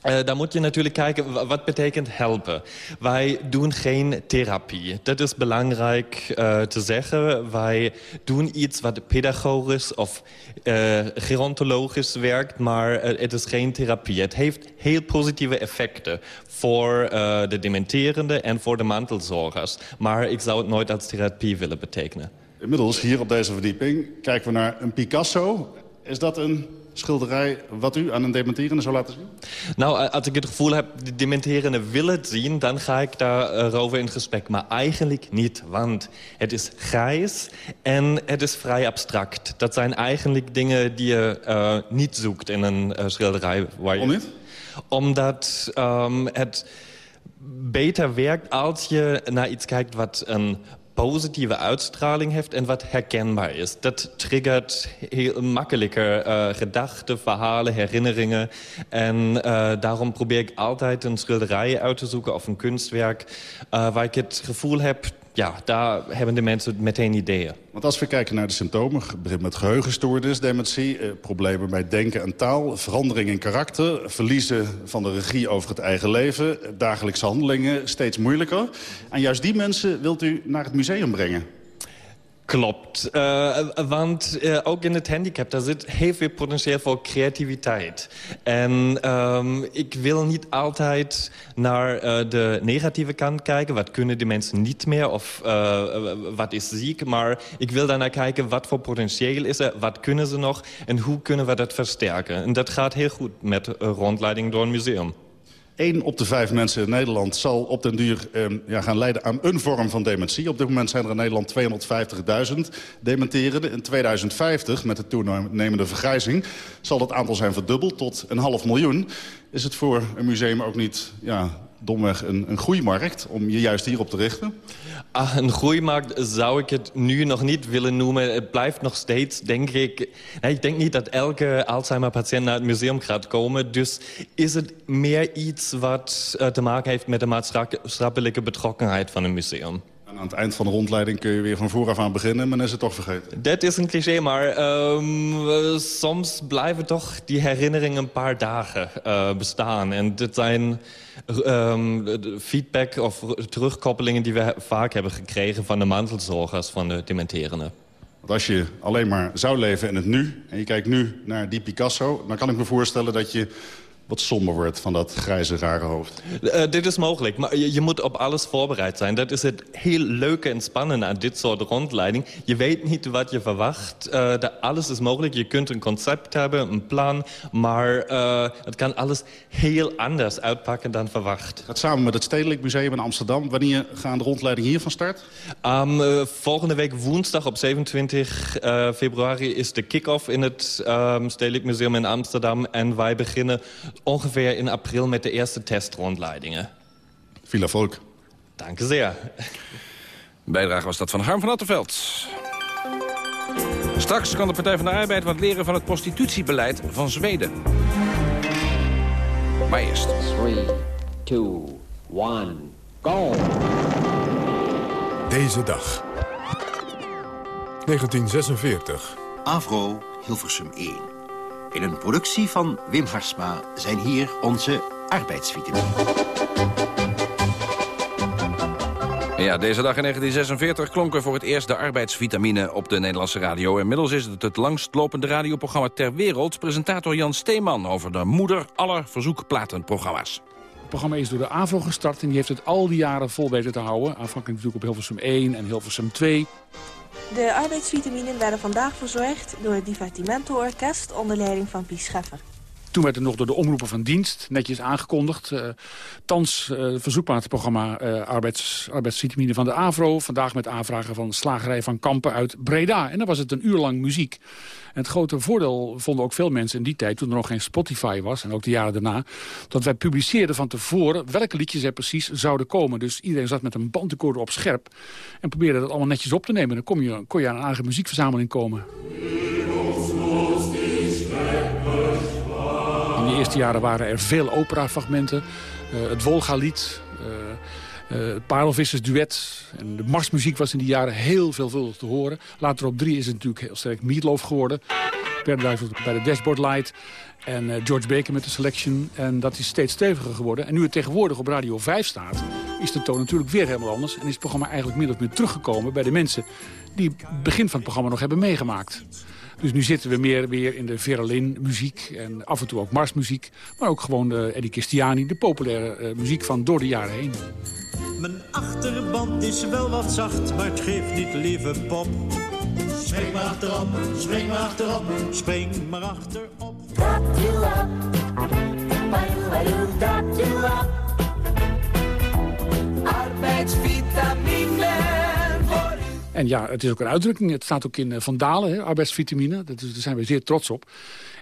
Uh, dan moet je natuurlijk kijken, wat betekent helpen? Wij doen geen therapie. Dat is belangrijk uh, te zeggen. Wij doen iets wat pedagogisch of uh, gerontologisch werkt, maar het is geen therapie. Het heeft heel positieve effecten voor de dementerende en voor de mantelzorgers. Maar ik zou het nooit als therapie willen betekenen. Inmiddels, hier op deze verdieping, kijken we naar een Picasso Is dat een schilderij wat u aan een dementerende zou laten zien? Nou, als ik het gevoel heb, de dementerende wil het zien... dan ga ik daarover in gesprek. Maar eigenlijk niet, want het is grijs en het is vrij abstract. Dat zijn eigenlijk dingen die je uh, niet zoekt in een uh, schilderij. Waarom niet? Omdat um, het beter werkt als je naar iets kijkt wat een positieve uitstraling heeft en wat herkenbaar is. Dat triggert heel makkelijker uh, gedachten, verhalen, herinneringen. En uh, daarom probeer ik altijd een schilderij uit te zoeken of een kunstwerk... Uh, waar ik het gevoel heb ja, daar hebben de mensen meteen ideeën. Want als we kijken naar de symptomen, begint met geheugenstoornis, dementie... Eh, problemen bij denken en taal, verandering in karakter... verliezen van de regie over het eigen leven, dagelijkse handelingen steeds moeilijker. En juist die mensen wilt u naar het museum brengen. Klopt, uh, want uh, ook in het handicap, daar zit heel veel potentieel voor creativiteit. En um, ik wil niet altijd naar uh, de negatieve kant kijken. Wat kunnen die mensen niet meer of wat is ziek? Maar ik wil daarnaar kijken wat voor potentieel is er, wat kunnen ze nog en hoe kunnen we dat versterken. En dat gaat heel goed met rondleiding door een museum. 1 op de vijf mensen in Nederland zal op den duur eh, ja, gaan leiden aan een vorm van dementie. Op dit moment zijn er in Nederland 250.000 dementerenden. In 2050, met de toenemende vergrijzing, zal dat aantal zijn verdubbeld tot een half miljoen. Is het voor een museum ook niet ja, domweg een, een groeimarkt om je juist hierop te richten? Ah, een groeimarkt zou ik het nu nog niet willen noemen. Het blijft nog steeds, denk ik... Nee, ik denk niet dat elke Alzheimer-patiënt naar het museum gaat komen. Dus is het meer iets wat uh, te maken heeft met de maatschappelijke betrokkenheid van een museum. Aan het eind van de rondleiding kun je weer van vooraf aan beginnen, maar dan is het toch vergeten. Dat is een cliché, maar um, soms blijven toch die herinneringen een paar dagen uh, bestaan. En dit zijn um, feedback of terugkoppelingen die we vaak hebben gekregen... van de mantelzorgers van de dementerenden. Want als je alleen maar zou leven in het nu... en je kijkt nu naar die Picasso... dan kan ik me voorstellen dat je wat somber wordt van dat grijze, rare hoofd. Uh, dit is mogelijk, maar je, je, moet op alles voorbereid zijn. Dat is het heel leuke en spannende aan dit soort rondleiding. Je weet niet wat je verwacht. Uh, alles is mogelijk. Je kunt een concept hebben, een plan... maar uh, het kan alles heel anders uitpakken dan verwacht. Gaat samen met het Stedelijk Museum in Amsterdam. Wanneer gaan de rondleiding hier van start? Um, volgende week woensdag op 27 februari is de kick-off... in het um, Stedelijk Museum in Amsterdam. En wij beginnen ongeveer in april met de eerste testrondleidingen. Villa Volk. Dank je zeer. Bijdrage was dat van Harm van Attenveld. Straks kan de Partij van de Arbeid wat leren van het prostitutiebeleid van Zweden. Maar eerst. 3, 2, 1, go! Deze dag. 1946. Avro Hilversum 1. In een productie van Wim Harsma zijn hier onze arbeidsvitamine. Ja, deze dag in 1946 klonk er voor het eerst de arbeidsvitamine op de Nederlandse radio. Inmiddels is het het langstlopende radioprogramma ter wereld. Presentator Jan Steeman over de moeder aller verzoekplatenprogramma's. Het programma is door de AVRO gestart en die heeft het al die jaren vol weten te houden. Aanvankelijk natuurlijk op Hilversum 1 en Hilversum 2. De arbeidsvitaminen werden vandaag verzorgd door het Divertimento Orkest onder leiding van Pies Scheffer. Toen werd het nog door de omroepen van dienst netjes aangekondigd. Uh, thans uh, verzoekplatenprogramma uh, arbeids, arbeidsvitamine van de AVRO. Vandaag met aanvragen van Slagerij van Kampen uit Breda. En dan was het een uur lang muziek. En het grote voordeel vonden ook veel mensen in die tijd... toen er nog geen Spotify was, en ook de jaren daarna... dat wij publiceerden van tevoren welke liedjes er precies zouden komen. Dus iedereen zat met een bandrecorder op scherp... en probeerde dat allemaal netjes op te nemen. Dan kom je, kon je aan een aardige muziekverzameling komen. Eerste jaren waren er veel operafragmenten. Uh, het Wolga-lied, uh, uh, het Parelvissersduet en de marsmuziek was in die jaren heel veelvuldig te horen. Later op drie is het natuurlijk heel sterk Meatloaf geworden. Paradise bij de Dashboard Light en George Baker met de Selection. En dat is steeds steviger geworden. En nu het tegenwoordig op Radio 5 staat, is de toon natuurlijk weer helemaal anders. En is het programma eigenlijk min of meer teruggekomen bij de mensen die het begin van het programma nog hebben meegemaakt. Dus nu zitten we meer weer in de Veralin muziek en af en toe ook marsmuziek. Maar ook gewoon de Eddie Christiani, de populaire uh, muziek van door de jaren heen. Mijn achterband is wel wat zacht, maar het geeft niet, lieve pop. Spring maar achterop, spring maar achterop, spring maar achterop. Arbeidsvitamine En ja, het is ook een uitdrukking. Het staat ook in uh, Van Dalen, hè, arbeidsvitamine. Dat daar zijn we zeer trots op.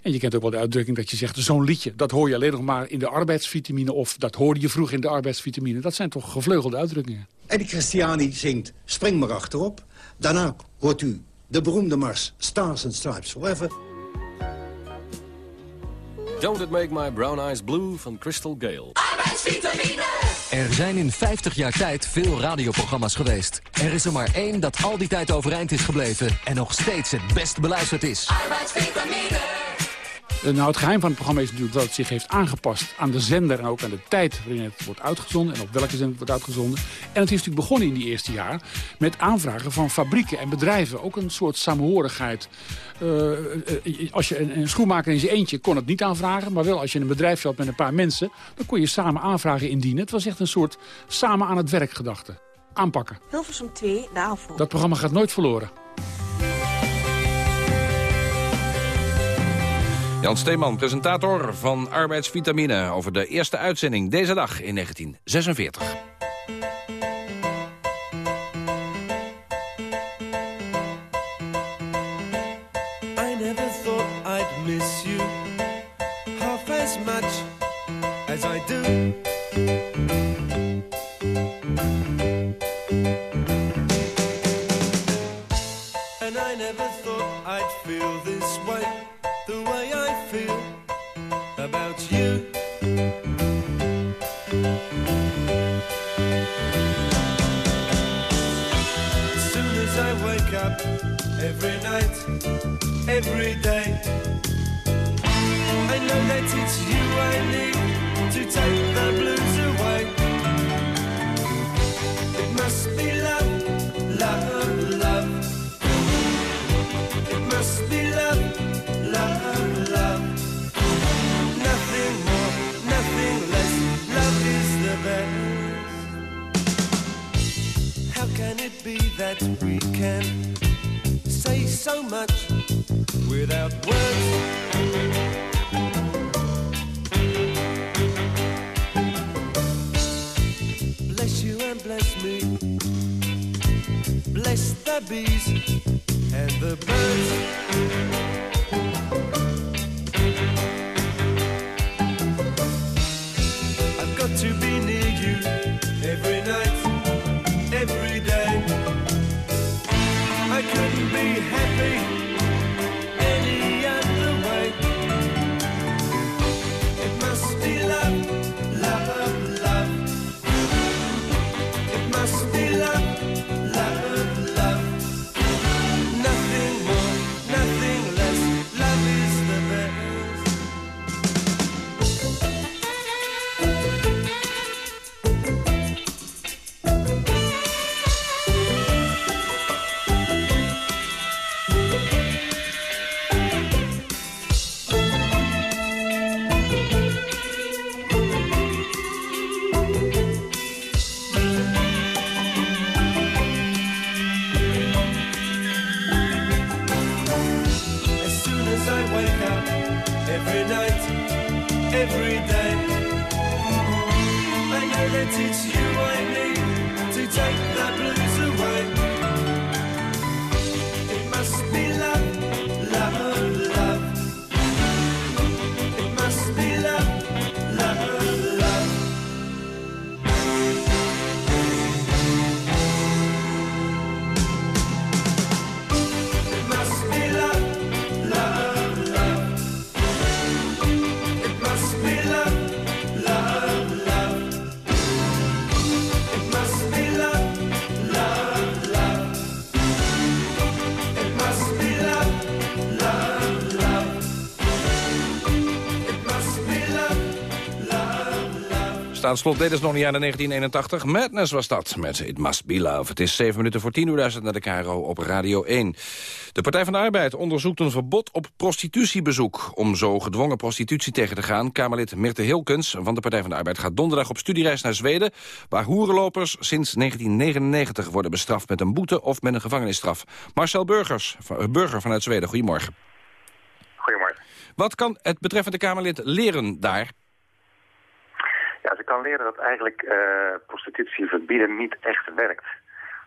En je kent ook wel de uitdrukking dat je zegt... zo'n liedje, dat hoor je alleen nog maar in de arbeidsvitamine... of dat hoorde je vroeg in de arbeidsvitamine. Dat zijn toch gevleugelde uitdrukkingen. Eddie Christiani zingt Spring maar achterop. Daarna hoort u de beroemde mars Stars and Stripes Forever. Don't It Make My Brown Eyes Blue van Crystal Gale. arbeidsvitamine. Er zijn in 50 jaar tijd veel radioprogramma's geweest. Er is er maar één dat al die tijd overeind is gebleven... en nog steeds het best beluisterd is. Arbeidsvitamine. Uh, nou, het geheim van het programma is natuurlijk dat het zich heeft aangepast aan de zender... en ook aan de tijd waarin het wordt uitgezonden en op welke zender het wordt uitgezonden. En het is natuurlijk begonnen in die eerste jaar met aanvragen van fabrieken en bedrijven. Ook een soort samenhorigheid. Uh, uh, als je een, een, schoenmaker in zijn eentje kon het niet aanvragen... maar wel als je een bedrijf had met een paar mensen... dan kon je samen aanvragen indienen. Het was echt een soort samen aan het werk gedachte. Aanpakken. Hilversum 2, de. Dat programma gaat nooit verloren. Jan Steeman, presentator van Arbeidsvitamine... over de eerste uitzending deze dag in 1946. Up, every night, every day, I know that it's you I need to take the blues away. Be that we can say so much without words? Bless you and bless me. Bless the bees and the birds. Every night, every day, I know that it's you I need to take the blues away. Staatslot deden ze nog niet aan de 1981. Madness was dat, met It Must Be Love. Het is 7 minuten voor 10 uur luistert naar de KRO op Radio 1. De Partij van de Arbeid onderzoekt een verbod op prostitutiebezoek. Om zo gedwongen prostitutie tegen te gaan... Kamerlid Mirte Hilkens van de Partij van de Arbeid gaat donderdag op studiereis naar Zweden... waar hoerenlopers sinds 1999 worden bestraft met een boete of met een gevangenisstraf. Marcel Burgers, Burger vanuit Zweden, goedemorgen. Goedemorgen. Wat kan het betreffende Kamerlid leren daar? Ja, ze kan leren dat eigenlijk uh, prostitutie verbieden niet echt werkt.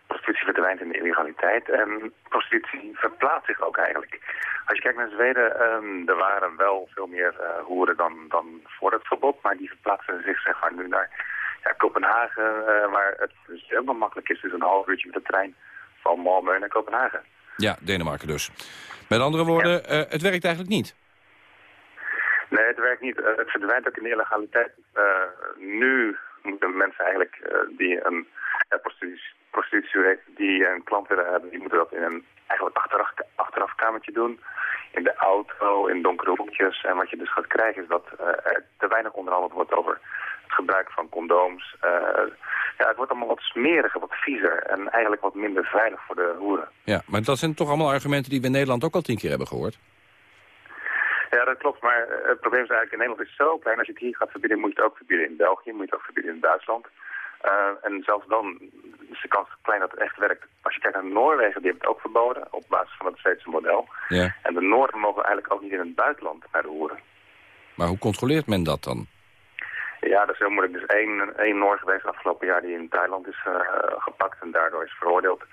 Prostitutie verdwijnt in de illegaliteit en prostitutie verplaatst zich ook eigenlijk. Als je kijkt naar Zweden, um, er waren wel veel meer uh, hoeren dan, dan voor het verbod, maar die verplaatsen zich zeg maar nu naar ja, Kopenhagen, uh, waar het dus helemaal makkelijk is. Dus een half uurtje met de trein van Malmö naar Kopenhagen. Ja, Denemarken dus. Met andere woorden, ja. het werkt eigenlijk niet. Nee, het werkt niet. het verdwijnt ook in de illegaliteit. Uh, nu moeten mensen eigenlijk uh, die een prostitutie, prostitutie die een klant willen hebben, die moeten dat in een eigenlijk achteraf, achteraf kamertje doen. In de auto, in donkere hoekjes. En wat je dus gaat krijgen is dat er te weinig onderhandeld wordt over het gebruik van condooms. ja, het wordt allemaal wat smeriger, wat viezer en eigenlijk wat minder veilig voor de hoeren. Ja, maar dat zijn toch allemaal argumenten die we in Nederland ook al tien keer hebben gehoord? Ja, dat klopt. Maar het probleem is eigenlijk in Nederland is zo klein. Als je het hier gaat verbieden, moet je het ook verbieden in België. Moet je het ook verbieden in Duitsland. Uh, en zelfs dan is de kans klein dat het echt werkt. Als je kijkt naar Noorwegen, die hebben het ook verboden op basis van het Zweedse model. Ja. En de Noorden mogen eigenlijk ook niet in het buitenland naar de hoeren. Maar hoe controleert men dat dan? Ja, dat is heel moeilijk. Dus één, één Noor geweest afgelopen jaar die in Thailand is uh, gepakt en daardoor is veroordeeld.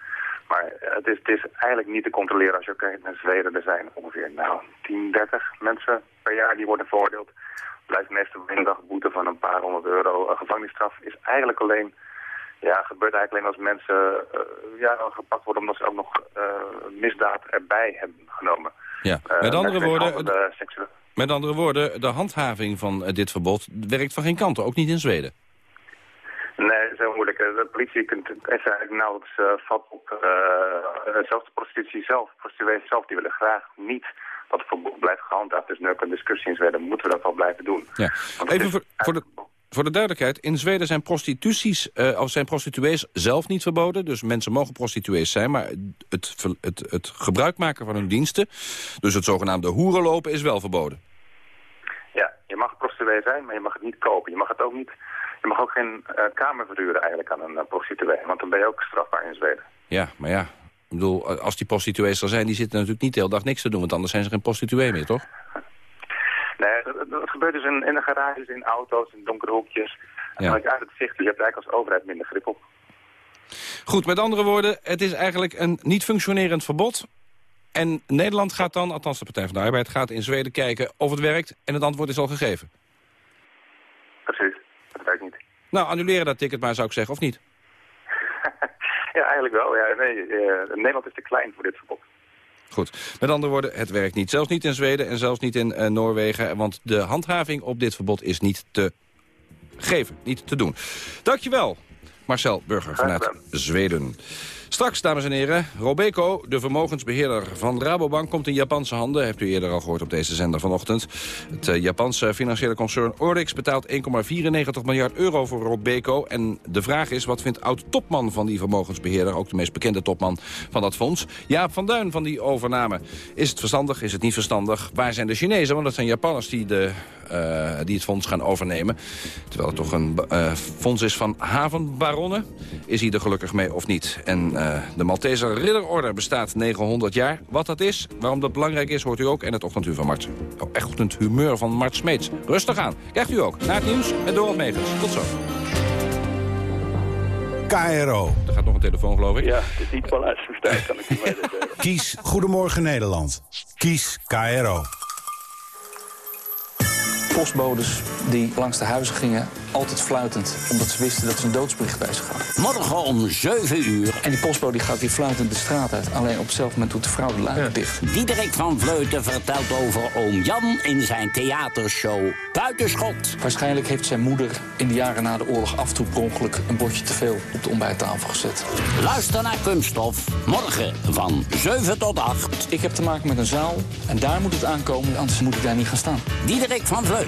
Maar het is, het is eigenlijk niet te controleren als je kijkt naar Zweden. Er zijn ongeveer nou, 10, 30 mensen per jaar die worden veroordeeld. Blijft meestal een dag boete van een paar honderd euro. Een gevangenisstraf is eigenlijk alleen... Ja, gebeurt eigenlijk alleen als mensen uh, ja, gepakt worden omdat ze ook nog uh, misdaad erbij hebben genomen. Ja, met andere woorden... De. Met andere woorden, de handhaving van dit verbod werkt van geen kanten, ook niet in Zweden. Nee, dat is heel moeilijk. De politie kunt, is eigenlijk nauwelijks uh, vat op. Uh, zelfs de prostitutie zelf, prostituees zelf, die willen graag niet dat het verbod blijft gehandhaafd. Dus nu ook een discussie in Zweden, moeten we dat wel blijven doen. Ja. Even voor, voor, de, voor de duidelijkheid, in Zweden zijn prostituties, uh, of zijn prostituees zelf niet verboden. Dus mensen mogen prostituees zijn, maar het, het, het gebruik maken van hun diensten, dus het zogenaamde hoerenlopen, is wel verboden. Ja, je mag prostituee zijn, maar je mag het niet kopen. Je mag het ook niet... Je mag ook geen uh, kamer verhuren eigenlijk aan een uh, prostituee, want dan ben je ook strafbaar in Zweden. Ja, maar ja, ik bedoel, als die prostituees er zijn, die zitten natuurlijk niet de hele dag niks te doen, want anders zijn ze geen prostituee meer, toch? Nee, dat, dat gebeurt dus in, in de garages, in auto's, in donkere hoekjes. Ja. uit het zicht, dus je hebt eigenlijk als overheid minder grip op. Goed, met andere woorden, het is eigenlijk een niet functionerend verbod. En Nederland gaat dan, althans de Partij van de Arbeid, gaat in Zweden kijken of het werkt. En het antwoord is al gegeven. Precies, dat werkt niet. Nou, annuleren dat ticket maar, zou ik zeggen, of niet? <laughs> ja, eigenlijk wel. Ja, nee, uh, Nederland is te klein voor dit verbod. Goed. Met andere woorden, het werkt niet. Zelfs niet in Zweden en zelfs niet in uh, Noorwegen. Want de handhaving op dit verbod is niet te geven, niet te doen. Dankjewel, Marcel Burger vanuit Zweden. Straks, dames en heren, Robeco, de vermogensbeheerder van Rabobank... komt in Japanse handen, hebt u eerder al gehoord op deze zender vanochtend. Het uh, Japanse financiële concern Orix betaalt 1,94 miljard euro voor Robeco. En de vraag is, wat vindt oud-topman van die vermogensbeheerder... ook de meest bekende topman van dat fonds, Jaap van Duin van die overname. Is het verstandig, is het niet verstandig? Waar zijn de Chinezen? Want dat zijn Japanners die, de, uh, die het fonds gaan overnemen. Terwijl het toch een uh, fonds is van havenbaronnen. Is hij er gelukkig mee of niet? En uh, de Malteser Ridderorde bestaat 900 jaar. Wat dat is, waarom dat belangrijk is, hoort u ook. En het ochtendhuur van Mart. Oh, ochtendhumeur van Mart Smeets. Rustig aan. Krijgt u ook. Na het nieuws met Dorot Megens. Tot zo. KRO. Er gaat nog een telefoon, geloof ik. Ja, het is niet wel uitverstijgd, kan ik u. <laughs> Kies Goedemorgen Nederland. Kies KRO. Postbodes die langs de huizen gingen, altijd fluitend. Omdat ze wisten dat ze een doodsbericht bij zich hadden. Morgen om 7 uur. En die postbode die gaat weer fluitend de straat uit. Alleen op hetzelfde moment doet de vrouw de luiken ja. dicht. Diederik van Vleuten vertelt over oom Jan in zijn theatershow Buitenschot. Waarschijnlijk heeft zijn moeder in de jaren na de oorlog af en toe per ongeluk een bordje te veel op de ontbijttafel gezet. Luister naar Kunststof. Morgen van 7 tot 8. Ik heb te maken met een zaal en daar moet het aankomen, anders moet ik daar niet gaan staan. Diederik van Vleuten.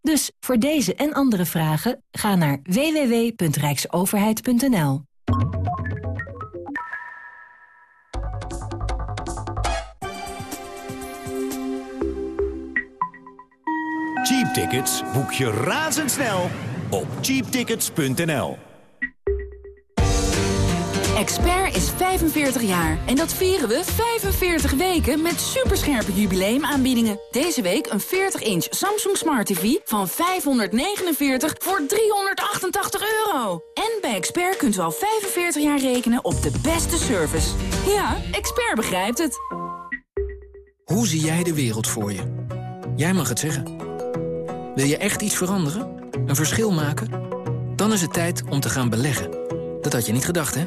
Dus voor deze en andere vragen ga naar www.rijksoverheid.nl. Cheap tickets boek je razendsnel op cheaptickets.nl. Expert is 45 jaar en dat vieren we 45 weken met superscherpe jubileumaanbiedingen. Deze week een 40-inch Samsung Smart TV van 549 voor 388 euro. En bij Expert kunt u al 45 jaar rekenen op de beste service. Ja, Expert begrijpt het. Hoe zie jij de wereld voor je? Jij mag het zeggen. Wil je echt iets veranderen? Een verschil maken? Dan is het tijd om te gaan beleggen. Dat had je niet gedacht, hè?